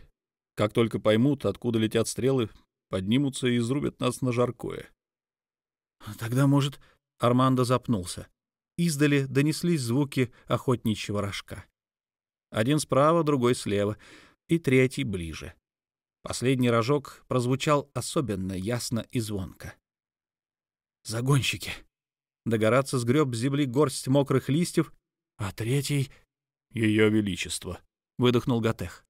Как только поймут, откуда летят стрелы, поднимутся и изрубят нас на жаркое. Тогда, может, Армандо запнулся. Издали донеслись звуки охотничьего рожка. Один справа, другой слева, и третий ближе. Последний рожок прозвучал особенно ясно и звонко. Загонщики. Догораться сгреб с земли горсть мокрых листьев, а третий — Ее Величество, — выдохнул Гатех.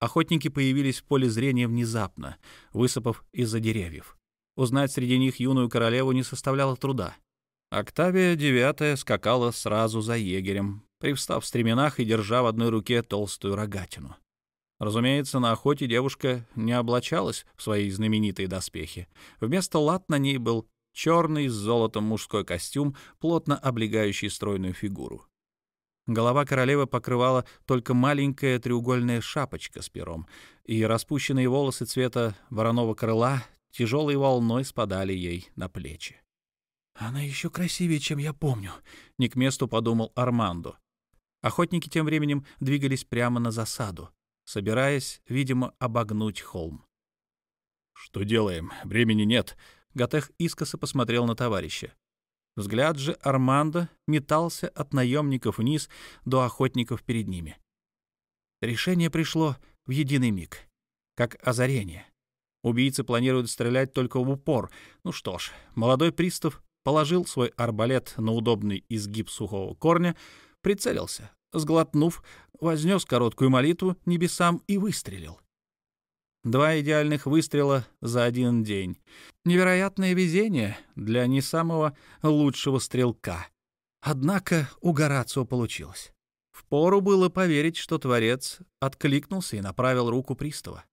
Охотники появились в поле зрения внезапно, высыпав из-за деревьев. Узнать среди них юную королеву не составляло труда. Октавия девятая скакала сразу за егерем, привстав в стременах и держа в одной руке толстую рогатину. Разумеется, на охоте девушка не облачалась в свои знаменитые доспехи. Вместо лат на ней был черный с золотом мужской костюм, плотно облегающий стройную фигуру. Голова королевы покрывала только маленькая треугольная шапочка с пером, и распущенные волосы цвета вороного крыла тяжелой волной спадали ей на плечи. «Она еще красивее, чем я помню», — не к месту подумал Армандо. Охотники тем временем двигались прямо на засаду, собираясь, видимо, обогнуть холм. «Что делаем? Времени нет», Гатех искоса посмотрел на товарища. Взгляд же Армандо метался от наемников вниз до охотников перед ними. Решение пришло в единый миг, как озарение. Убийцы планируют стрелять только в упор. Ну что ж, молодой пристав положил свой арбалет на удобный изгиб сухого корня, прицелился, сглотнув, вознес короткую молитву небесам и выстрелил. Два идеальных выстрела за один день. Невероятное везение для не самого лучшего стрелка. Однако у Горацио получилось. Впору было поверить, что Творец откликнулся и направил руку пристава.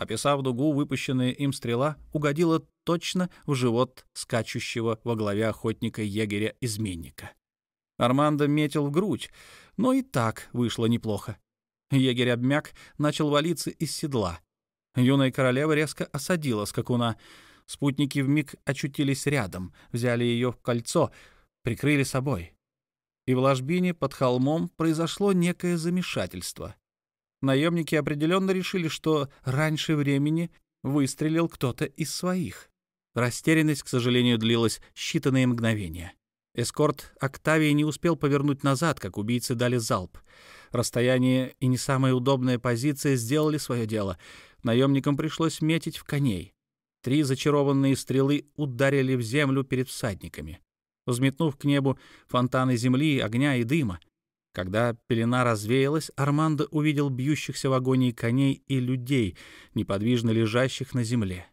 Описав дугу, выпущенная им стрела угодила точно в живот скачущего во главе охотника-егеря-изменника. Армандо метил в грудь, но и так вышло неплохо. Егерь обмяк, начал валиться из седла. Юная королева резко осадила скакуна. Спутники вмиг очутились рядом, взяли ее в кольцо, прикрыли собой. И в ложбине под холмом произошло некое замешательство. Наемники определенно решили, что раньше времени выстрелил кто-то из своих. Растерянность, к сожалению, длилась считанные мгновения. Эскорт Октавии не успел повернуть назад, как убийцы дали залп. Расстояние и не самая удобная позиция сделали свое дело — наемникам пришлось метить в коней. Три зачарованные стрелы ударили в землю перед всадниками, взметнув к небу фонтаны земли, огня и дыма. Когда пелена развеялась, Армандо увидел бьющихся в агонии коней и людей, неподвижно лежащих на земле.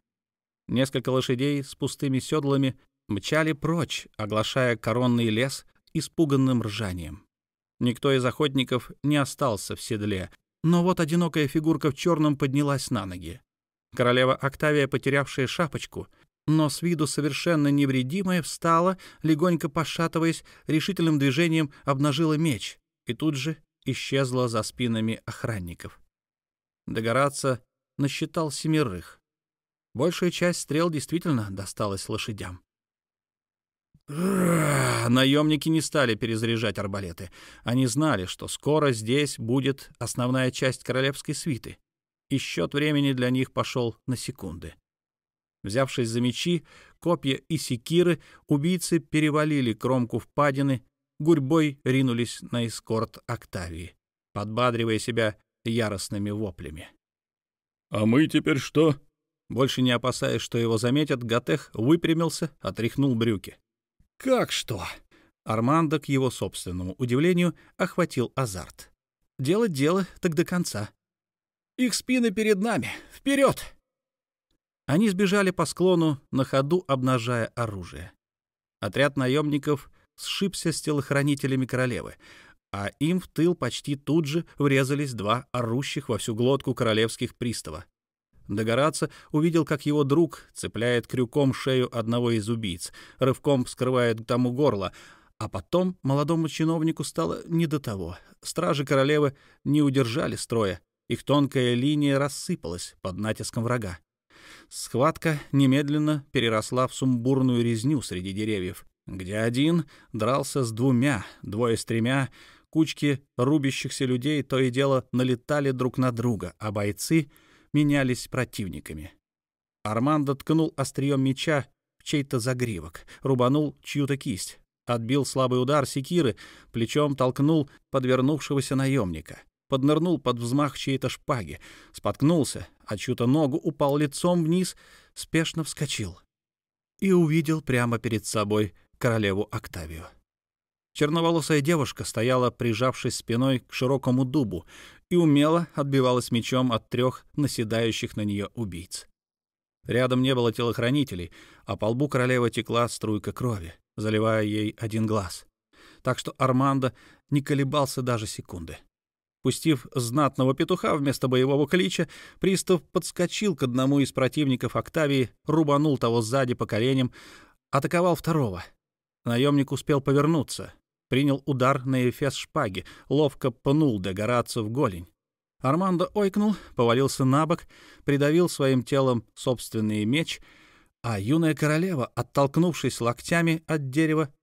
Несколько лошадей с пустыми седлами мчали прочь, оглашая коронный лес испуганным ржанием. Никто из охотников не остался в седле, но вот одинокая фигурка в черном поднялась на ноги. Королева Октавия, потерявшая шапочку, но с виду совершенно невредимая, встала, легонько пошатываясь, решительным движением обнажила меч и тут же исчезла за спинами охранников. Догораться насчитал семерых. Большая часть стрел действительно досталась лошадям. Наемники не стали перезаряжать арбалеты. Они знали, что скоро здесь будет основная часть королевской свиты, и счет времени для них пошел на секунды. Взявшись за мечи, копья и секиры, убийцы перевалили кромку впадины, гурьбой ринулись на эскорт Октавии, подбадривая себя яростными воплями. «А мы теперь что?» Больше не опасаясь, что его заметят, Гатех выпрямился, отряхнул брюки. «Как что?» Армандо, к его собственному удивлению, охватил азарт. «Делать дело так до конца. Их спины перед нами. Вперед!» Они сбежали по склону, на ходу обнажая оружие. Отряд наемников сшибся с телохранителями королевы, а им в тыл почти тут же врезались два орущих во всю глотку королевских пристава. Догораться увидел, как его друг цепляет крюком шею одного из убийц, рывком вскрывает тому горло, а потом молодому чиновнику стало не до того. Стражи королевы не удержали строя, их тонкая линия рассыпалась под натиском врага. Схватка немедленно переросла в сумбурную резню среди деревьев, где один дрался с двумя, двое с тремя, кучки рубящихся людей то и дело налетали друг на друга, а бойцы менялись противниками. Армандо ткнул острием меча в чей-то загривок, рубанул чью-то кисть, отбил слабый удар секиры, плечом толкнул подвернувшегося наемника поднырнул под взмах чьей-то шпаги, споткнулся, а чью-то ногу упал лицом вниз, спешно вскочил и увидел прямо перед собой королеву Октавию. Черноволосая девушка стояла, прижавшись спиной к широкому дубу, и умело отбивалась мечом от трех наседающих на нее убийц. Рядом не было телохранителей, а по лбу королевы текла струйка крови, заливая ей один глаз. Так что Армандо не колебался даже секунды. Пустив знатного петуха вместо боевого клича, пристав подскочил к одному из противников Октавии, рубанул того сзади по коленям, атаковал второго. Наемник успел повернуться, принял удар на эфес шпаги, ловко пнул Дегорацию в голень. Армандо ойкнул, повалился на бок, придавил своим телом собственный меч, а юная королева, оттолкнувшись локтями от дерева,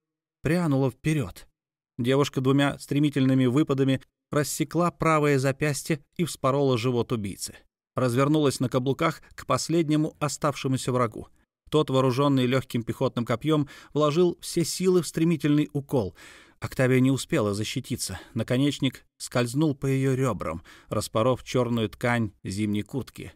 прянула вперед. Девушка двумя стремительными выпадами рассекла правое запястье и вспорола живот убийцы. Развернулась на каблуках к последнему оставшемуся врагу. Тот, вооруженный легким пехотным копьем, вложил все силы в стремительный укол. Октавия не успела защититься. Наконечник скользнул по ее ребрам, распоров черную ткань зимней куртки.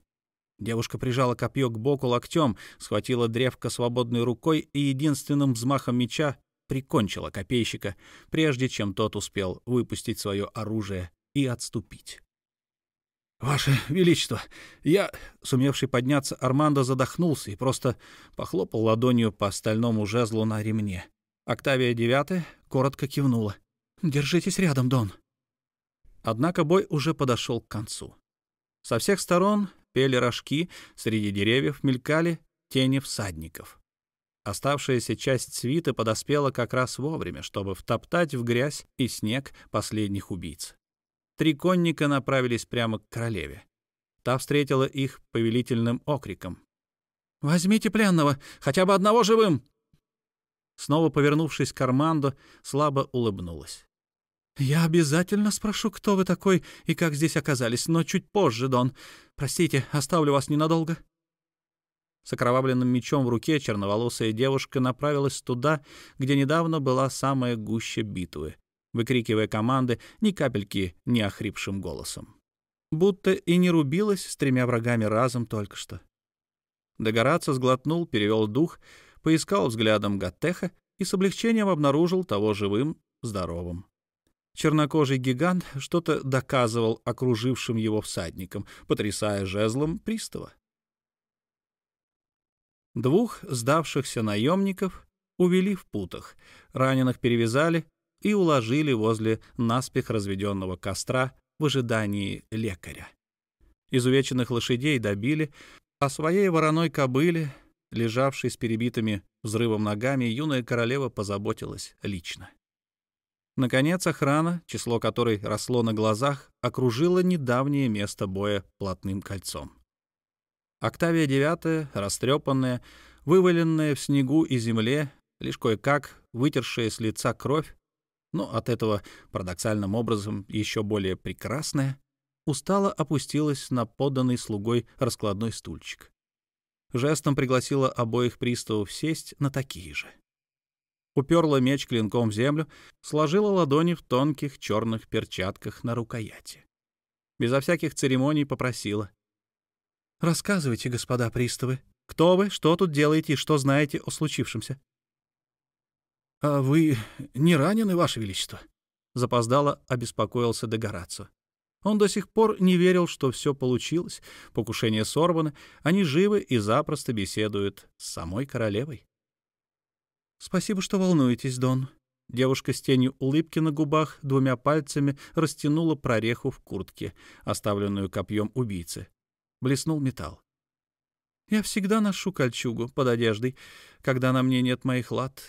Девушка прижала копье к боку локтем, схватила древко свободной рукой и единственным взмахом меча прикончила копейщика, прежде чем тот успел выпустить свое оружие и отступить. «Ваше Величество, я...» Сумевший подняться, Армандо задохнулся и просто похлопал ладонью по стальному жезлу на ремне. Октавия девятая коротко кивнула. «Держитесь рядом, Дон». Однако бой уже подошел к концу. Со всех сторон пели рожки, среди деревьев мелькали тени всадников. Оставшаяся часть свиты подоспела как раз вовремя, чтобы втоптать в грязь и снег последних убийц. Три конника направились прямо к королеве. Та встретила их повелительным окриком. «Возьмите пленного, хотя бы одного живым!» Снова повернувшись к Армандо, слабо улыбнулась. «Я обязательно спрошу, кто вы такой и как здесь оказались, но чуть позже, Дон. Простите, оставлю вас ненадолго». С окровавленным мечом в руке черноволосая девушка направилась туда, где недавно была самая гуща битвы, выкрикивая команды ни капельки не охрипшим голосом. Будто и не рубилась с тремя врагами разом только что. Догораться сглотнул, перевел дух, поискал взглядом Гаттеха и с облегчением обнаружил того живым, здоровым. Чернокожий гигант что-то доказывал окружившим его всадникам, потрясая жезлом пристава. Двух сдавшихся наемников увели в путах, раненых перевязали и уложили возле наспех разведенного костра в ожидании лекаря. Изувеченных лошадей добили, а своей вороной кобыле, лежавшей с перебитыми взрывом ногами, юная королева позаботилась лично. Наконец, охрана, число которой росло на глазах, окружила недавнее место боя плотным кольцом. Октавия девятая, растрепанная, вываленная в снегу и земле, лишь кое-как вытершая с лица кровь, но от этого парадоксальным образом еще более прекрасная, устало опустилась на поданный слугой раскладной стульчик. Жестом пригласила обоих приставов сесть на такие же. Уперла меч клинком в землю, сложила ладони в тонких черных перчатках на рукояти. Безо всяких церемоний попросила. «Рассказывайте, господа приставы, кто вы, что тут делаете и что знаете о случившемся?» «А вы не ранены, Ваше Величество?» Запоздало обеспокоился Дегорацо. Он до сих пор не верил, что все получилось, покушение сорвано, они живы и запросто беседуют с самой королевой. «Спасибо, что волнуетесь, Дон». Девушка с тенью улыбки на губах двумя пальцами растянула прореху в куртке, оставленную копьем убийцы. Блеснул металл. «Я всегда ношу кольчугу под одеждой, когда на мне нет моих лад.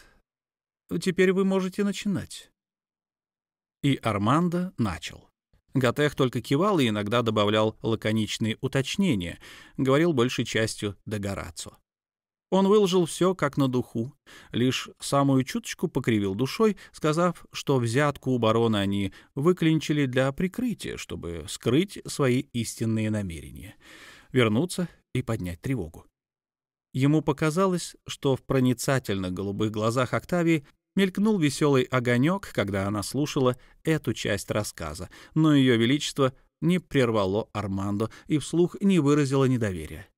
Теперь вы можете начинать». И Армандо начал. Гатех только кивал и иногда добавлял лаконичные уточнения, говорил большей частью Дагорацо. Он выложил все как на духу, лишь самую чуточку покривил душой, сказав, что взятку у барона они выклинчили для прикрытия, чтобы скрыть свои истинные намерения, вернуться и поднять тревогу. Ему показалось, что в проницательных голубых глазах Октавии Мелькнул веселый огонек, когда она слушала эту часть рассказа, но ее величество не прервало Армандо и вслух не выразило недоверия.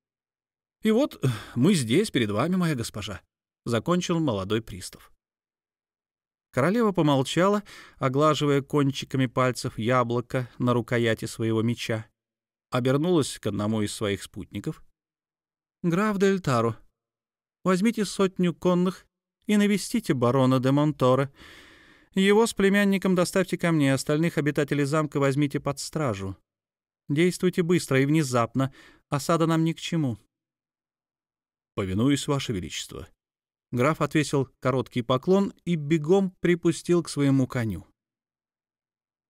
«И вот мы здесь, перед вами, моя госпожа», — закончил молодой пристав. Королева помолчала, оглаживая кончиками пальцев яблоко на рукояти своего меча. Обернулась к одному из своих спутников. «Граф Дель Таро, возьмите сотню конных и навестите барона де Монторе. Его с племянником доставьте ко мне, остальных обитателей замка возьмите под стражу. Действуйте быстро и внезапно, осада нам ни к чему». «Повинуюсь, Ваше Величество». Граф отвесил короткий поклон и бегом припустил к своему коню.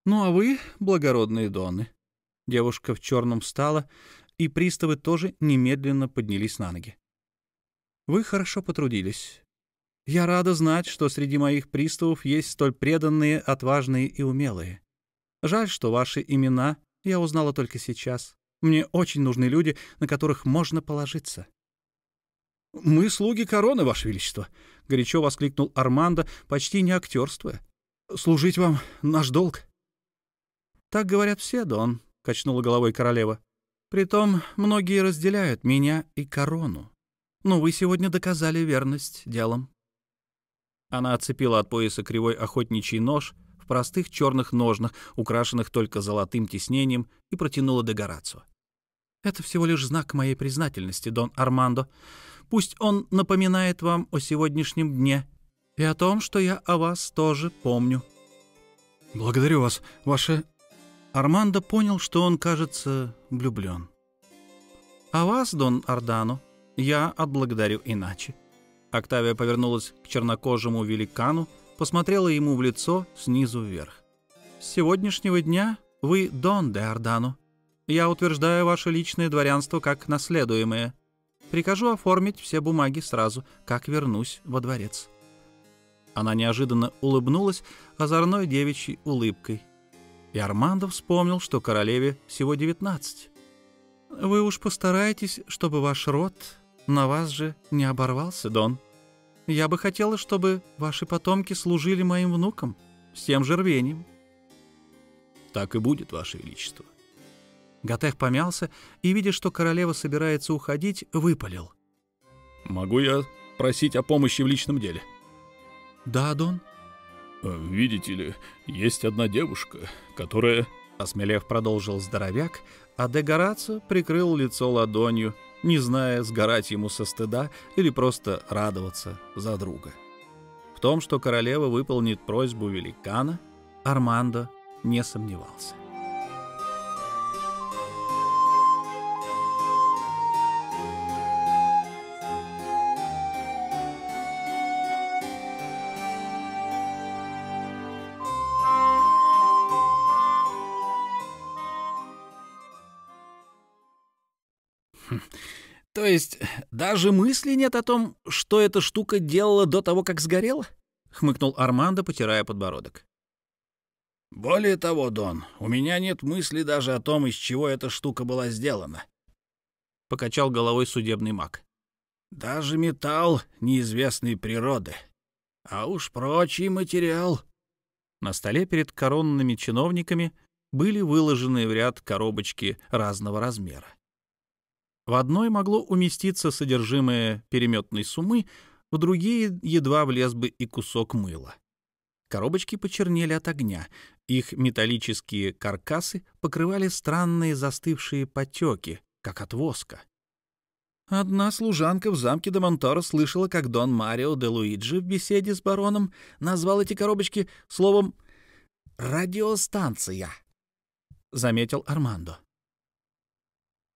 «Ну а вы, благородные доны?» Девушка в черном встала, и приставы тоже немедленно поднялись на ноги. «Вы хорошо потрудились. Я рада знать, что среди моих приставов есть столь преданные, отважные и умелые. Жаль, что ваши имена я узнала только сейчас. Мне очень нужны люди, на которых можно положиться. «Мы слуги короны, Ваше Величество!» — горячо воскликнул Армандо, почти не актерствуя. «Служить вам наш долг». «Так говорят все, Дон», — качнула головой королева. «Притом многие разделяют меня и корону. Но вы сегодня доказали верность делом». Она отцепила от пояса кривой охотничий нож в простых черных ножнах, украшенных только золотым тиснением, и протянула Дегорацу. «Это всего лишь знак моей признательности, Дон Армандо. Пусть он напоминает вам о сегодняшнем дне и о том, что я о вас тоже помню». «Благодарю вас, ваше...» Армандо понял, что он, кажется, влюблен. «А вас, Дон Ардано, я отблагодарю иначе. Октавия повернулась к чернокожему великану, посмотрела ему в лицо снизу вверх. «С сегодняшнего дня вы Дон де Ордану. Я утверждаю ваше личное дворянство как наследуемое. Прикажу оформить все бумаги сразу, как вернусь во дворец». Она неожиданно улыбнулась озорной девичьей улыбкой. И Армандо вспомнил, что королеве всего девятнадцать. «Вы уж постарайтесь, чтобы ваш род на вас же не оборвался, Дон. Я бы хотела, чтобы ваши потомки служили моим внукам с тем же рвением. Так и будет, Ваше Величество. Гатех помялся и, видя, что королева собирается уходить, выпалил. «Могу я просить о помощи в личном деле?» «Да, Дон». «Видите ли, есть одна девушка, которая...» Осмелев продолжил здоровяк, а Дегорацо прикрыл лицо ладонью, не зная, сгорать ему со стыда или просто радоваться за друга. В том, что королева выполнит просьбу великана, Армандо не сомневался. То есть даже мысли нет о том, что эта штука делала до того, как сгорела? хмыкнул Армандо, потирая подбородок. Более того, Дон, у меня нет мысли даже о том, из чего эта штука была сделана. Покачал головой судебный маг. Даже металл неизвестной природы. А уж прочий материал. На столе перед коронными чиновниками были выложены в ряд коробочки разного размера. В одной могло уместиться содержимое переметной суммы, в другие едва влез бы и кусок мыла. Коробочки почернели от огня, их металлические каркасы покрывали странные застывшие потеки, как от воска. Одна служанка в замке де Монторо слышала, как Дон Марио де Луиджи в беседе с бароном назвал эти коробочки словом «радиостанция», — заметил Армандо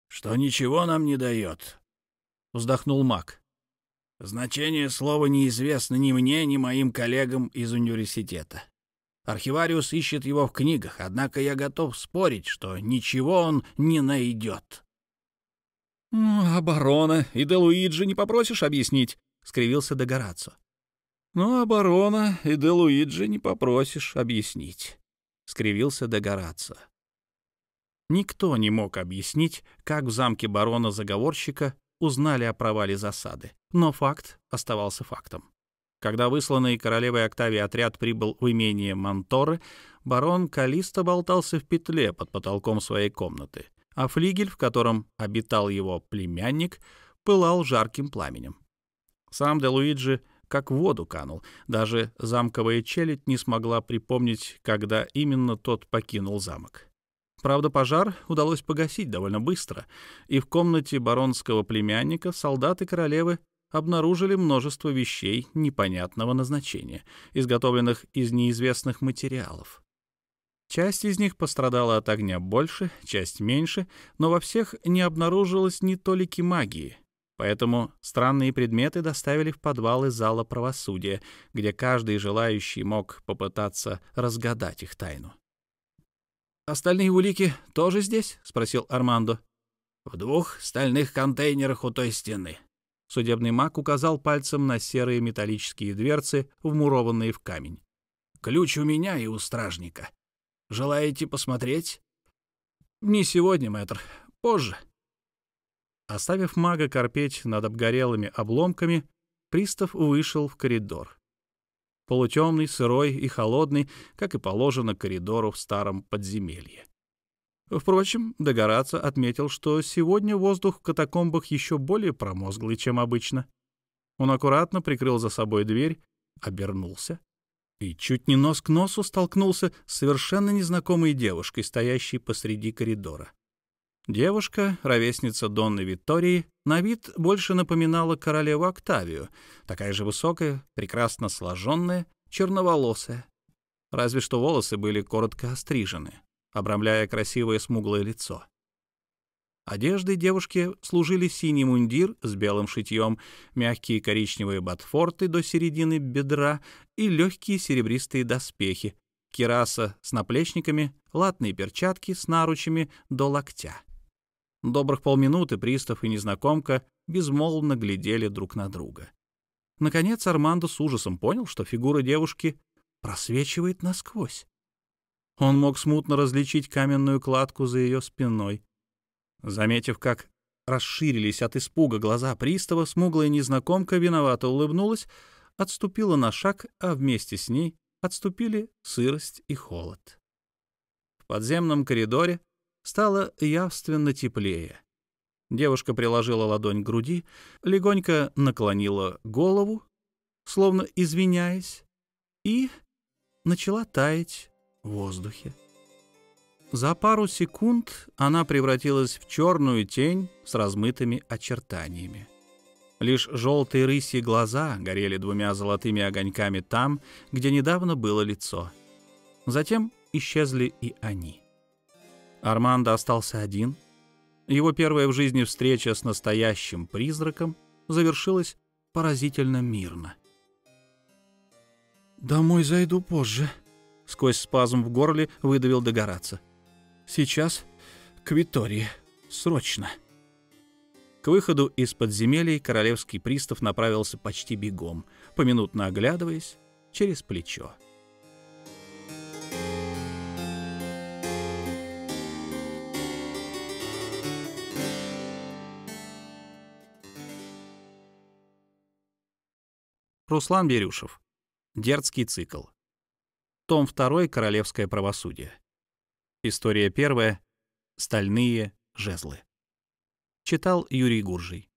что ничего нам не дает», — вздохнул маг. «Значение слова неизвестно ни мне, ни моим коллегам из университета. Архивариус ищет его в книгах, однако я готов спорить, что ничего он не найдет». «А и де Луиджи не попросишь объяснить?» — скривился Дегорацо. «Ну, а и де Луиджи не попросишь объяснить», — скривился Дегорацо. Никто не мог объяснить, как в замке барона-заговорщика узнали о провале засады, но факт оставался фактом. Когда высланный королевой Октавии отряд прибыл в имение Монторы, барон Калиста болтался в петле под потолком своей комнаты, а флигель, в котором обитал его племянник, пылал жарким пламенем. Сам де Луиджи как в воду канул. Даже замковая челядь не смогла припомнить, когда именно тот покинул замок. Правда, пожар удалось погасить довольно быстро, и в комнате баронского племянника солдаты королевы обнаружили множество вещей непонятного назначения, изготовленных из неизвестных материалов. Часть из них пострадала от огня больше, часть меньше, но во всех не обнаружилось ни толики магии. Поэтому странные предметы доставили в подвалы зала правосудия, где каждый желающий мог попытаться разгадать их тайну. «Остальные улики тоже здесь?» — спросил Армандо. «В двух стальных контейнерах у той стены». Судебный маг указал пальцем на серые металлические дверцы, вмурованные в камень. «Ключ у меня и у стражника. Желаете посмотреть?» «Не сегодня, мэтр. Позже». Оставив мага корпеть над обгорелыми обломками, пристав вышел в коридор полутемный, сырой и холодный, как и положено коридору в старом подземелье. Впрочем, Догораться отметил, что сегодня воздух в катакомбах еще более промозглый, чем обычно. Он аккуратно прикрыл за собой дверь, обернулся и чуть не нос к носу столкнулся с совершенно незнакомой девушкой, стоящей посреди коридора. Девушка, ровесница Донны Виктории, на вид больше напоминала королеву Октавию, такая же высокая, прекрасно сложенная, черноволосая. Разве что волосы были коротко острижены, обрамляя красивое смуглое лицо. Одеждой девушки служили синий мундир с белым шитьем, мягкие коричневые ботфорты до середины бедра и легкие серебристые доспехи, кираса с наплечниками, латные перчатки с наручами до локтя. Добрых полминуты пристав и незнакомка безмолвно глядели друг на друга. Наконец Армандо с ужасом понял, что фигура девушки просвечивает насквозь. Он мог смутно различить каменную кладку за ее спиной. Заметив, как расширились от испуга глаза пристава, смуглая незнакомка виновато улыбнулась, отступила на шаг, а вместе с ней отступили сырость и холод. В подземном коридоре стало явственно теплее. Девушка приложила ладонь к груди, легонько наклонила голову, словно извиняясь, и начала таять в воздухе. За пару секунд она превратилась в черную тень с размытыми очертаниями. Лишь желтые рысьи глаза горели двумя золотыми огоньками там, где недавно было лицо. Затем исчезли и они. Армандо остался один. Его первая в жизни встреча с настоящим призраком завершилась поразительно мирно. «Домой зайду позже», — сквозь спазм в горле выдавил Догораться. «Сейчас к Витории. Срочно». К выходу из подземелий королевский пристав направился почти бегом, поминутно оглядываясь через плечо. Руслан Берюшев. Дерзкий цикл. Том 2. Королевское правосудие. История первая. Стальные жезлы. Читал Юрий Гуржий.